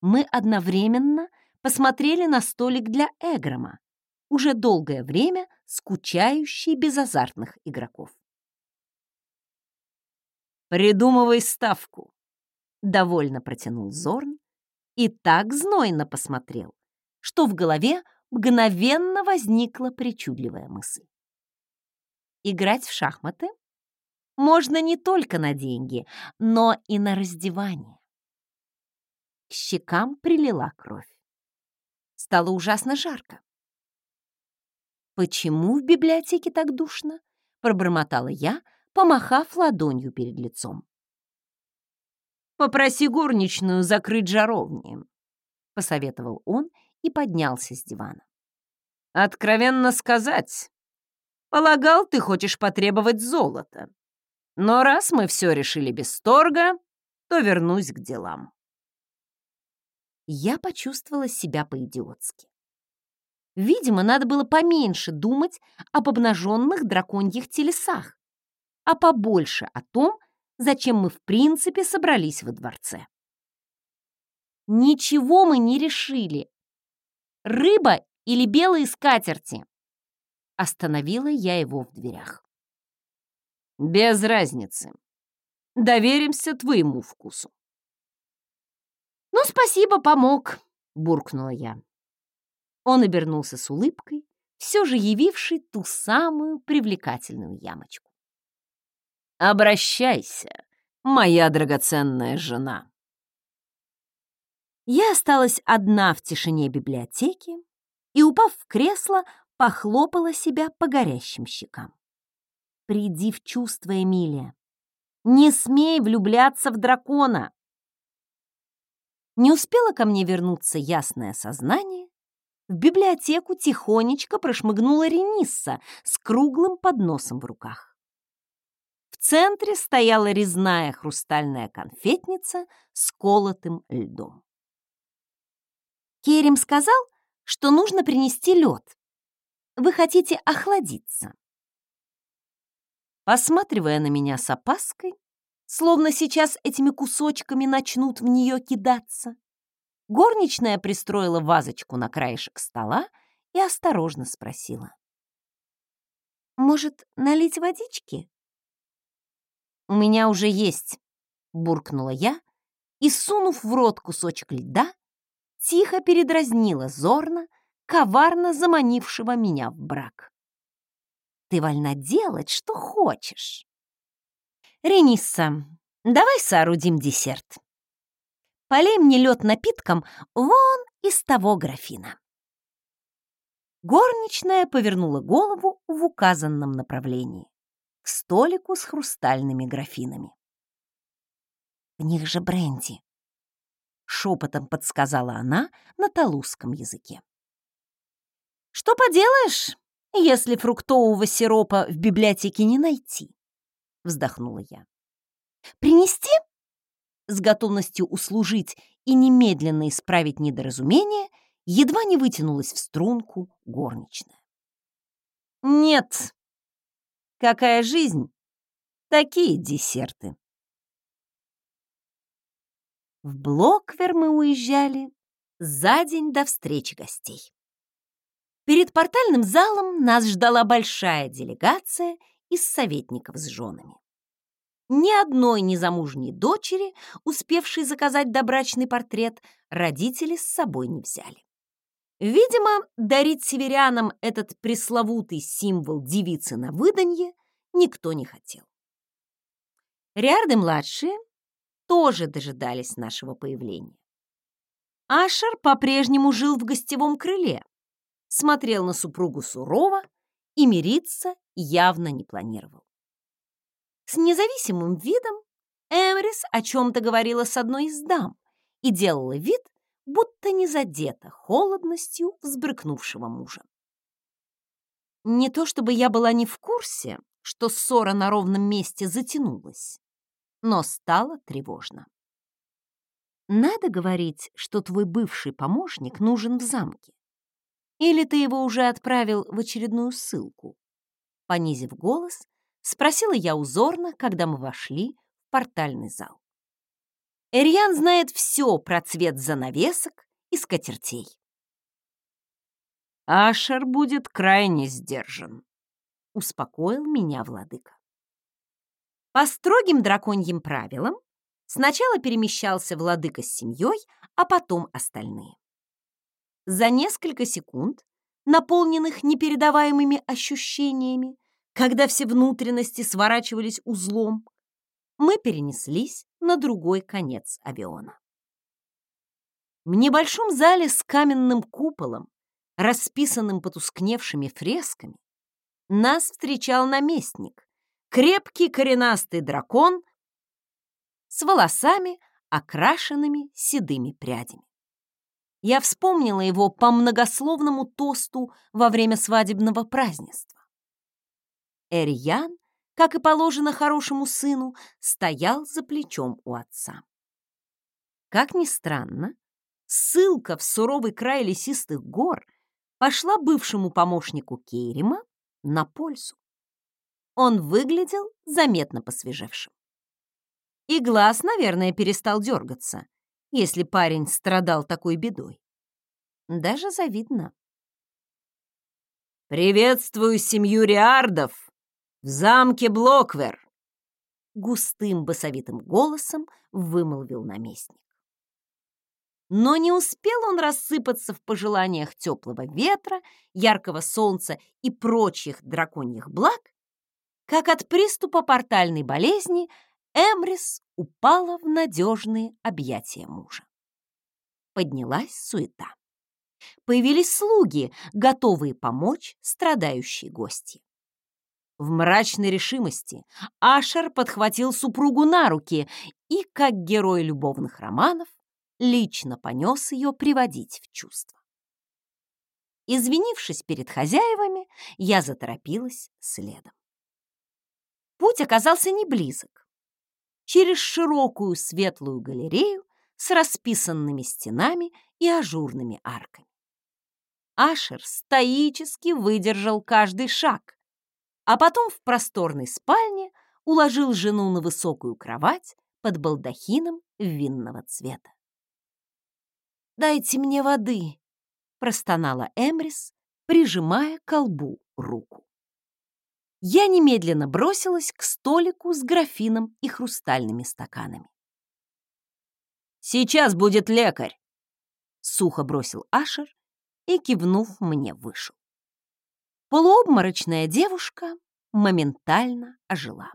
Мы одновременно посмотрели на столик для Эгрома, уже долгое время скучающий без азартных игроков. «Придумывай ставку», — довольно протянул Зорн и так знойно посмотрел, что в голове мгновенно возникла причудливая мысль. Играть в шахматы можно не только на деньги, но и на раздевание. К щекам прилила кровь. Стало ужасно жарко. «Почему в библиотеке так душно?» — пробормотала я, помахав ладонью перед лицом. «Попроси горничную закрыть жаровни», — посоветовал он и поднялся с дивана. «Откровенно сказать, полагал, ты хочешь потребовать золота. Но раз мы все решили без торга, то вернусь к делам». Я почувствовала себя по-идиотски. Видимо, надо было поменьше думать об обнаженных драконьих телесах, а побольше о том, зачем мы в принципе собрались во дворце. Ничего мы не решили. Рыба или белые скатерти? Остановила я его в дверях. Без разницы. Доверимся твоему вкусу. Ну, спасибо, помог, буркнула я. Он обернулся с улыбкой, все же явивший ту самую привлекательную ямочку. Обращайся, моя драгоценная жена. Я осталась одна в тишине библиотеки и, упав в кресло, похлопала себя по горящим щекам. Приди в чувство, Эмилия. Не смей влюбляться в дракона. Не успела ко мне вернуться ясное сознание, в библиотеку тихонечко прошмыгнула Ренисса с круглым подносом в руках. В центре стояла резная хрустальная конфетница с колотым льдом. Керим сказал, что нужно принести лед. Вы хотите охладиться. Посматривая на меня с опаской, словно сейчас этими кусочками начнут в нее кидаться, горничная пристроила вазочку на краешек стола и осторожно спросила. «Может, налить водички?» «У меня уже есть», — буркнула я и, сунув в рот кусочек льда, тихо передразнила Зорна, коварно заманившего меня в брак. «Ты вольна делать, что хочешь». «Ренисса, давай соорудим десерт. Полей мне лед напитком вон из того графина». Горничная повернула голову в указанном направлении к столику с хрустальными графинами. «В них же бренди», — шепотом подсказала она на талузском языке. «Что поделаешь, если фруктового сиропа в библиотеке не найти?» — вздохнула я. «Принести?» С готовностью услужить и немедленно исправить недоразумение едва не вытянулась в струнку горничная. «Нет», Какая жизнь, Такие десерты. В Блоквер мы уезжали за день до встречи гостей. Перед портальным залом нас ждала большая делегация из советников с женами. Ни одной незамужней дочери, успевшей заказать добрачный портрет, родители с собой не взяли. Видимо, дарить северянам этот пресловутый символ девицы на выданье никто не хотел. Риарды-младшие тоже дожидались нашего появления. Ашер по-прежнему жил в гостевом крыле, смотрел на супругу сурово и мириться явно не планировал. С независимым видом Эмрис о чем-то говорила с одной из дам и делала вид, будто не задета холодностью взбрыкнувшего мужа. Не то чтобы я была не в курсе, что ссора на ровном месте затянулась, но стало тревожно. Надо говорить, что твой бывший помощник нужен в замке. Или ты его уже отправил в очередную ссылку? Понизив голос, спросила я узорно, когда мы вошли в портальный зал. Эрьян знает все про цвет занавесок и скатертей. Ашер будет крайне сдержан, успокоил меня владыка. По строгим драконьим правилам сначала перемещался владыка с семьей, а потом остальные. За несколько секунд, наполненных непередаваемыми ощущениями, когда все внутренности сворачивались узлом, мы перенеслись на другой конец авиона. В небольшом зале с каменным куполом, расписанным потускневшими фресками, нас встречал наместник, крепкий коренастый дракон с волосами, окрашенными седыми прядями. Я вспомнила его по многословному тосту во время свадебного празднества. Эрьян как и положено хорошему сыну, стоял за плечом у отца. Как ни странно, ссылка в суровый край лесистых гор пошла бывшему помощнику Кейрима на пользу. Он выглядел заметно посвежевшим. И глаз, наверное, перестал дергаться, если парень страдал такой бедой. Даже завидно. «Приветствую семью Риардов!» в замке Блоквер!» Густым басовитым голосом вымолвил наместник. Но не успел он рассыпаться в пожеланиях теплого ветра, яркого солнца и прочих драконьих благ, как от приступа портальной болезни Эмрис упала в надежные объятия мужа. Поднялась суета. Появились слуги, готовые помочь страдающей гости. В мрачной решимости Ашер подхватил супругу на руки и, как герой любовных романов, лично понес ее приводить в чувство. Извинившись перед хозяевами, я заторопилась следом. Путь оказался не близок. Через широкую светлую галерею с расписанными стенами и ажурными арками. Ашер стоически выдержал каждый шаг, а потом в просторной спальне уложил жену на высокую кровать под балдахином винного цвета. «Дайте мне воды», — простонала Эмрис, прижимая к колбу руку. Я немедленно бросилась к столику с графином и хрустальными стаканами. «Сейчас будет лекарь!» — сухо бросил Ашер и, кивнув, мне вышел. Полуобморочная девушка моментально ожила.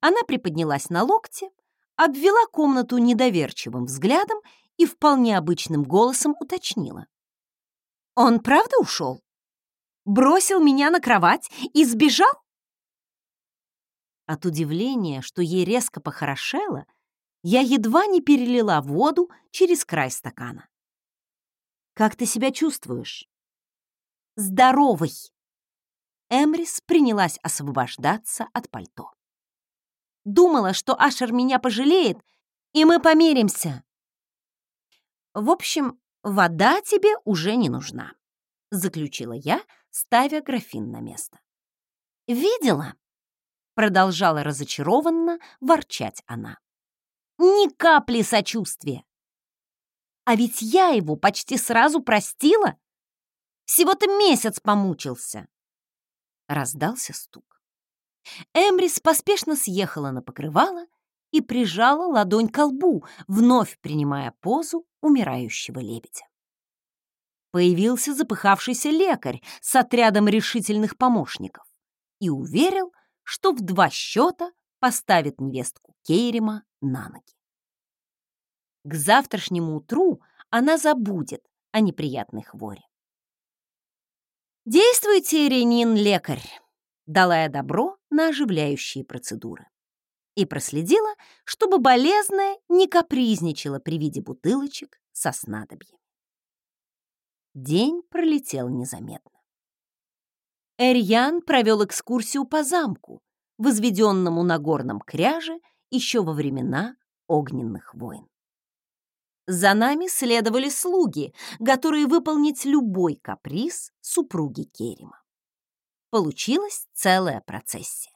Она приподнялась на локте, обвела комнату недоверчивым взглядом и вполне обычным голосом уточнила. «Он правда ушел? Бросил меня на кровать и сбежал?» От удивления, что ей резко похорошело, я едва не перелила воду через край стакана. «Как ты себя чувствуешь?» «Здоровый!» Эмрис принялась освобождаться от пальто. «Думала, что Ашер меня пожалеет, и мы помиримся!» «В общем, вода тебе уже не нужна», — заключила я, ставя графин на место. «Видела?» Продолжала разочарованно ворчать она. Ни капли сочувствия. А ведь я его почти сразу простила. Всего-то месяц помучился. Раздался стук. Эмрис поспешно съехала на покрывало и прижала ладонь к лбу, вновь принимая позу умирающего лебедя. Появился запыхавшийся лекарь с отрядом решительных помощников и уверил, что в два счета поставит невестку Кейрима на ноги. К завтрашнему утру она забудет о неприятной хворе. «Действуйте, Ренин, лекарь!» дала я добро на оживляющие процедуры и проследила, чтобы болезная не капризничала при виде бутылочек со снадобьем. День пролетел незаметно. Эрьян провел экскурсию по замку, возведенному на горном кряже еще во времена огненных войн. За нами следовали слуги, готовые выполнить любой каприз супруги Керима. Получилась целая процессия.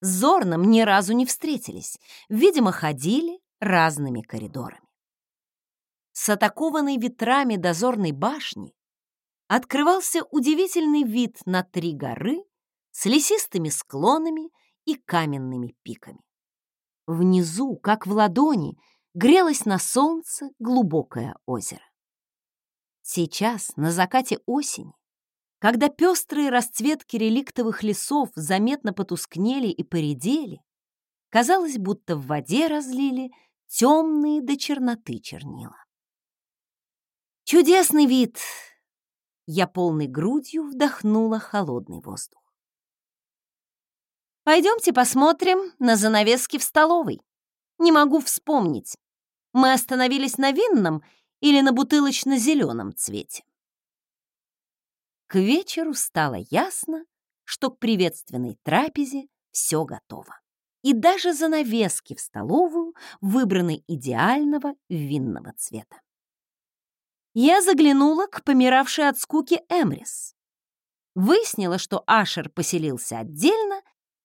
С Зорном ни разу не встретились, видимо, ходили разными коридорами. С атакованной ветрами дозорной башни открывался удивительный вид на три горы с лесистыми склонами и каменными пиками. Внизу, как в ладони, грелось на солнце глубокое озеро. Сейчас, на закате осени, когда пестрые расцветки реликтовых лесов заметно потускнели и поредели, казалось, будто в воде разлили темные до черноты чернила. Чудесный вид! Я полной грудью вдохнула холодный воздух. Пойдемте посмотрим на занавески в столовой. Не могу вспомнить, мы остановились на винном или на бутылочно-зеленом цвете. К вечеру стало ясно, что к приветственной трапезе все готово. И даже занавески в столовую выбраны идеального винного цвета. Я заглянула к помиравшей от скуки Эмрис. Выяснила, что Ашер поселился отдельно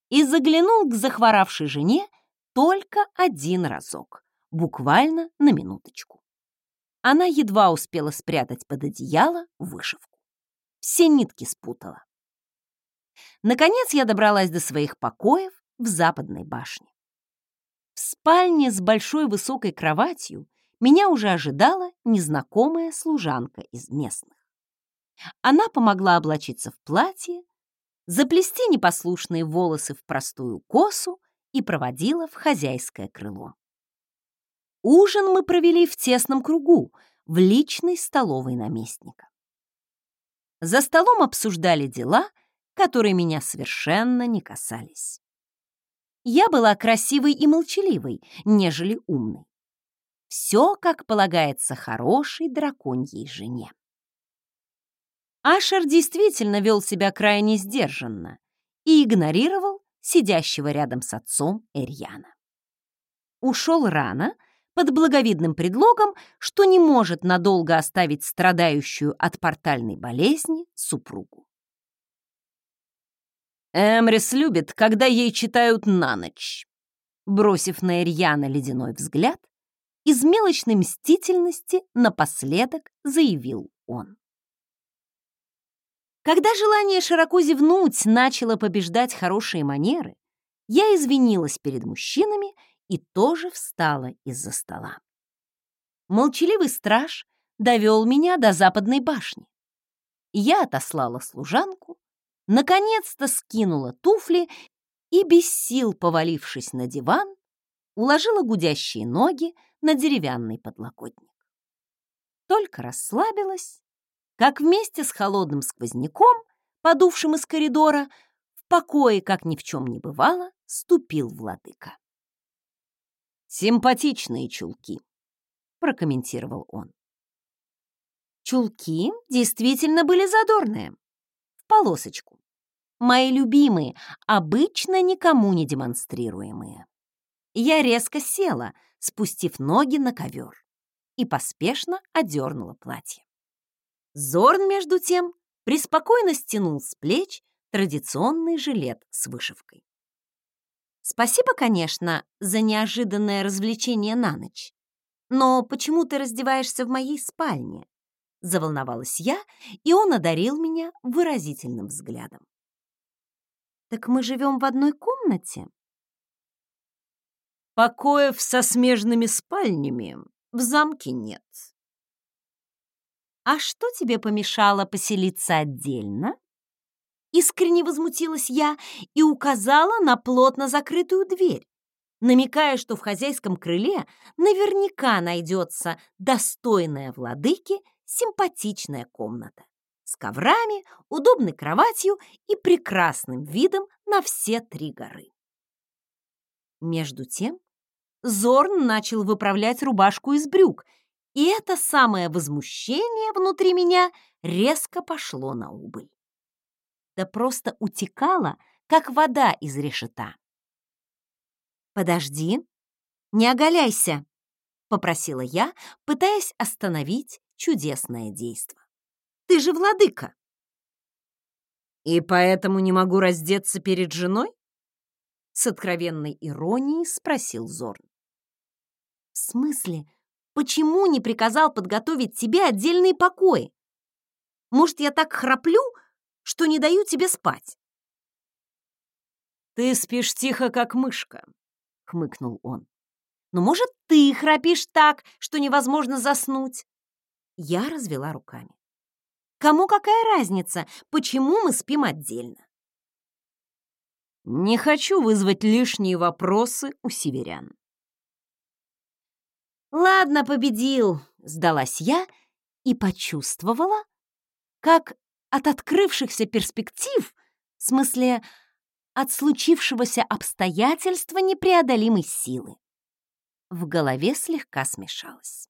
и заглянул к захворавшей жене только один разок, буквально на минуточку. Она едва успела спрятать под одеяло вышивку все нитки спутала. Наконец я добралась до своих покоев в западной башне. В спальне с большой высокой кроватью меня уже ожидала незнакомая служанка из местных. Она помогла облачиться в платье, заплести непослушные волосы в простую косу и проводила в хозяйское крыло. Ужин мы провели в тесном кругу, в личной столовой наместника. За столом обсуждали дела, которые меня совершенно не касались. Я была красивой и молчаливой, нежели умной. Все, как полагается, хорошей драконьей жене. Ашер действительно вел себя крайне сдержанно и игнорировал сидящего рядом с отцом Эрьяна. Ушел рано, под благовидным предлогом, что не может надолго оставить страдающую от портальной болезни супругу. Эмрис любит, когда ей читают на ночь. Бросив на Ирьяна ледяной взгляд, из мелочной мстительности напоследок заявил он. Когда желание широко зевнуть начало побеждать хорошие манеры, я извинилась перед мужчинами и тоже встала из-за стола. Молчаливый страж довел меня до западной башни. Я отослала служанку, наконец-то скинула туфли и, без сил повалившись на диван, уложила гудящие ноги на деревянный подлокотник. Только расслабилась, как вместе с холодным сквозняком, подувшим из коридора, в покое, как ни в чем не бывало, ступил владыка. «Симпатичные чулки», — прокомментировал он. Чулки действительно были задорные, в полосочку. Мои любимые, обычно никому не демонстрируемые. Я резко села, спустив ноги на ковер, и поспешно одернула платье. Зорн, между тем, преспокойно стянул с плеч традиционный жилет с вышивкой. Спасибо, конечно, за неожиданное развлечение на ночь. Но почему ты раздеваешься в моей спальне? Заволновалась я, и он одарил меня выразительным взглядом. Так мы живем в одной комнате? Покоев со смежными спальнями в замке нет. А что тебе помешало поселиться отдельно? Искренне возмутилась я и указала на плотно закрытую дверь, намекая, что в хозяйском крыле наверняка найдется достойная владыки симпатичная комната с коврами, удобной кроватью и прекрасным видом на все три горы. Между тем Зорн начал выправлять рубашку из брюк, и это самое возмущение внутри меня резко пошло на убыль. Да просто утекало, как вода из решета. «Подожди, не оголяйся», — попросила я, пытаясь остановить чудесное действо. «Ты же владыка!» «И поэтому не могу раздеться перед женой?» С откровенной иронией спросил Зорн. «В смысле? Почему не приказал подготовить тебе отдельные покои? Может, я так храплю, что не даю тебе спать?» «Ты спишь тихо, как мышка», — хмыкнул он. «Но, может, ты храпишь так, что невозможно заснуть?» Я развела руками. «Кому какая разница, почему мы спим отдельно?» «Не хочу вызвать лишние вопросы у северян. «Ладно, победил», — сдалась я и почувствовала, как от открывшихся перспектив, в смысле от случившегося обстоятельства непреодолимой силы. В голове слегка смешалось.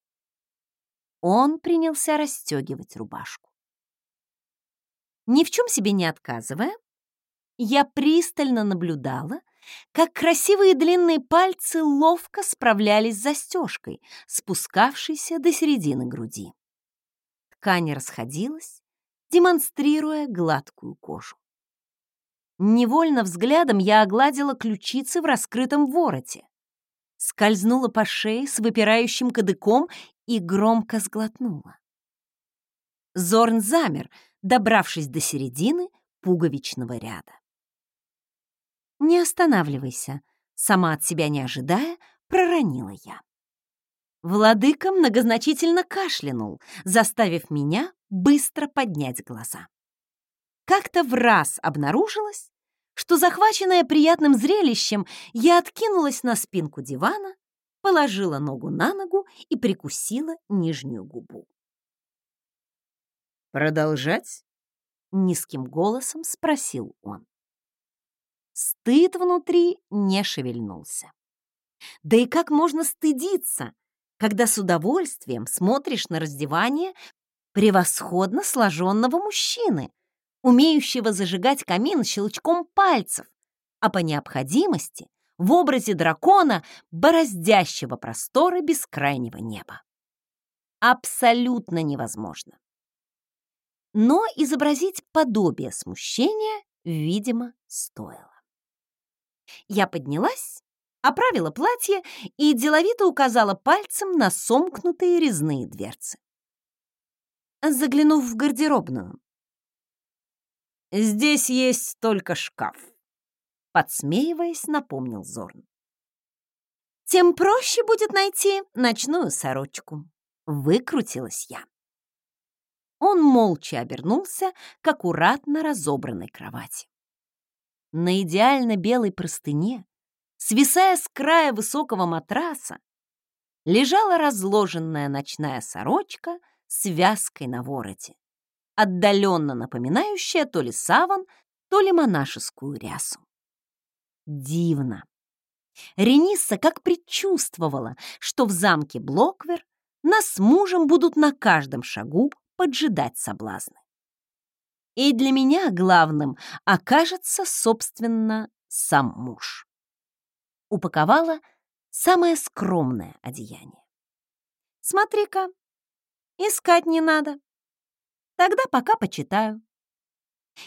Он принялся расстегивать рубашку. Ни в чем себе не отказывая, я пристально наблюдала, как красивые длинные пальцы ловко справлялись с застежкой, спускавшейся до середины груди. Ткань расходилась, демонстрируя гладкую кожу. Невольно взглядом я огладила ключицы в раскрытом вороте, скользнула по шее с выпирающим кадыком и громко сглотнула. Зорн замер, добравшись до середины пуговичного ряда. «Не останавливайся», — сама от себя не ожидая, проронила я. Владыка многозначительно кашлянул, заставив меня быстро поднять глаза. Как-то в раз обнаружилось, что, захваченная приятным зрелищем, я откинулась на спинку дивана, положила ногу на ногу и прикусила нижнюю губу. «Продолжать?» — низким голосом спросил он. Стыд внутри не шевельнулся. Да и как можно стыдиться, когда с удовольствием смотришь на раздевание превосходно сложенного мужчины, умеющего зажигать камин щелчком пальцев, а по необходимости в образе дракона, бороздящего просторы бескрайнего неба. Абсолютно невозможно. Но изобразить подобие смущения, видимо, стоило. Я поднялась, оправила платье и деловито указала пальцем на сомкнутые резные дверцы. Заглянув в гардеробную. «Здесь есть только шкаф», — подсмеиваясь, напомнил Зорн. «Тем проще будет найти ночную сорочку», — выкрутилась я. Он молча обернулся к аккуратно разобранной кровати. На идеально белой простыне, свисая с края высокого матраса, лежала разложенная ночная сорочка с вязкой на вороте, отдаленно напоминающая то ли саван, то ли монашескую рясу. Дивно. Ренисса как предчувствовала, что в замке Блоквер нас с мужем будут на каждом шагу поджидать соблазны. И для меня главным окажется, собственно, сам муж. Упаковала самое скромное одеяние. Смотри-ка, искать не надо. Тогда пока почитаю.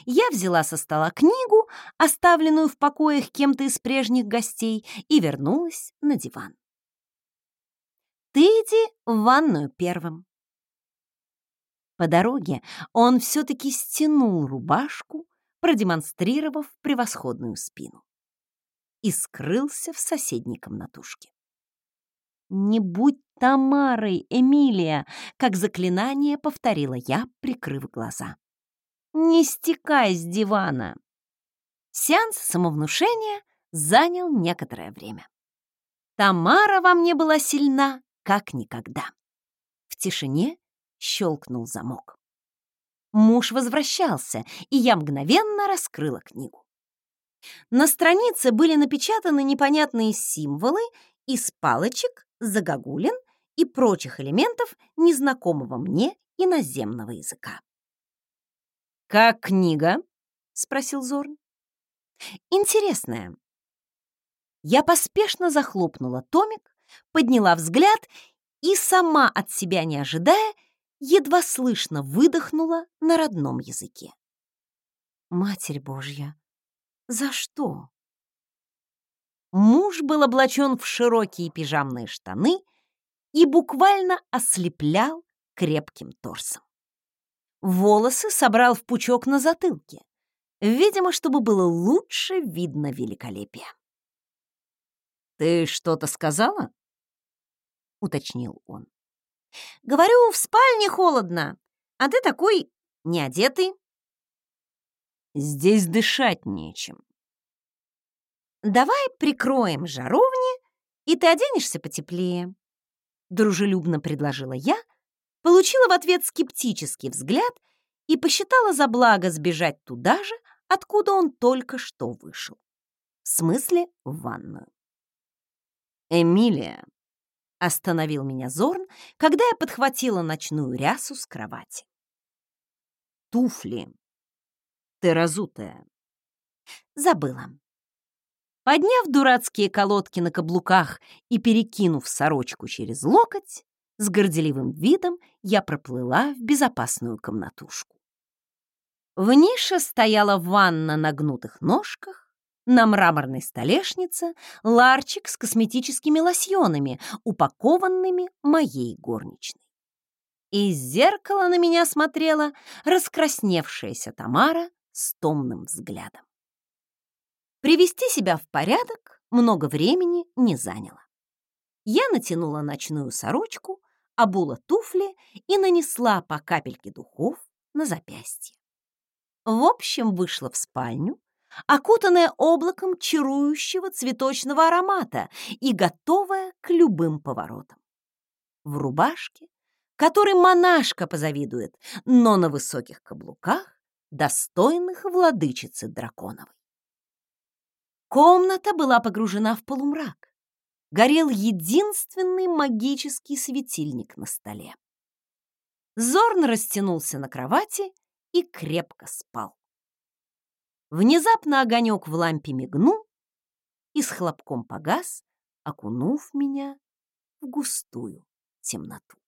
Я взяла со стола книгу, оставленную в покоях кем-то из прежних гостей, и вернулась на диван. «Ты иди в ванную первым». По дороге он все-таки стянул рубашку, продемонстрировав превосходную спину, и скрылся в соседней комнатушке. «Не будь Тамарой, Эмилия!» — как заклинание повторила я, прикрыв глаза. «Не стекай с дивана!» Сеанс самовнушения занял некоторое время. Тамара во мне была сильна, как никогда. В тишине щелкнул замок. Муж возвращался, и я мгновенно раскрыла книгу. На странице были напечатаны непонятные символы из палочек, загогулин и прочих элементов незнакомого мне иноземного языка. «Как книга?» — спросил Зорн. «Интересная». Я поспешно захлопнула томик, подняла взгляд и, сама от себя не ожидая, едва слышно выдохнула на родном языке. «Матерь Божья, за что?» Муж был облачен в широкие пижамные штаны и буквально ослеплял крепким торсом. Волосы собрал в пучок на затылке, видимо, чтобы было лучше видно великолепие. «Ты что-то сказала?» — уточнил он. «Говорю, в спальне холодно, а ты такой неодетый». «Здесь дышать нечем», давай прикроем жаровни, и ты оденешься потеплее», — дружелюбно предложила я, получила в ответ скептический взгляд и посчитала за благо сбежать туда же, откуда он только что вышел. В смысле, в ванную. «Эмилия», — остановил меня Зорн, когда я подхватила ночную рясу с кровати. «Туфли. Ты разутая». «Забыла. Подняв дурацкие колодки на каблуках и перекинув сорочку через локоть, с горделивым видом я проплыла в безопасную комнатушку. В нише стояла ванна на гнутых ножках, на мраморной столешнице ларчик с косметическими лосьонами, упакованными моей горничной. Из зеркала на меня смотрела раскрасневшаяся Тамара с томным взглядом. Привести себя в порядок много времени не заняло. Я натянула ночную сорочку, обула туфли и нанесла по капельке духов на запястье. В общем, вышла в спальню, окутанная облаком чарующего цветочного аромата и готовая к любым поворотам. В рубашке, которой монашка позавидует, но на высоких каблуках, достойных владычицы драконовой. Комната была погружена в полумрак. Горел единственный магический светильник на столе. Зорн растянулся на кровати и крепко спал. Внезапно огонек в лампе мигнул и с хлопком погас, окунув меня в густую темноту.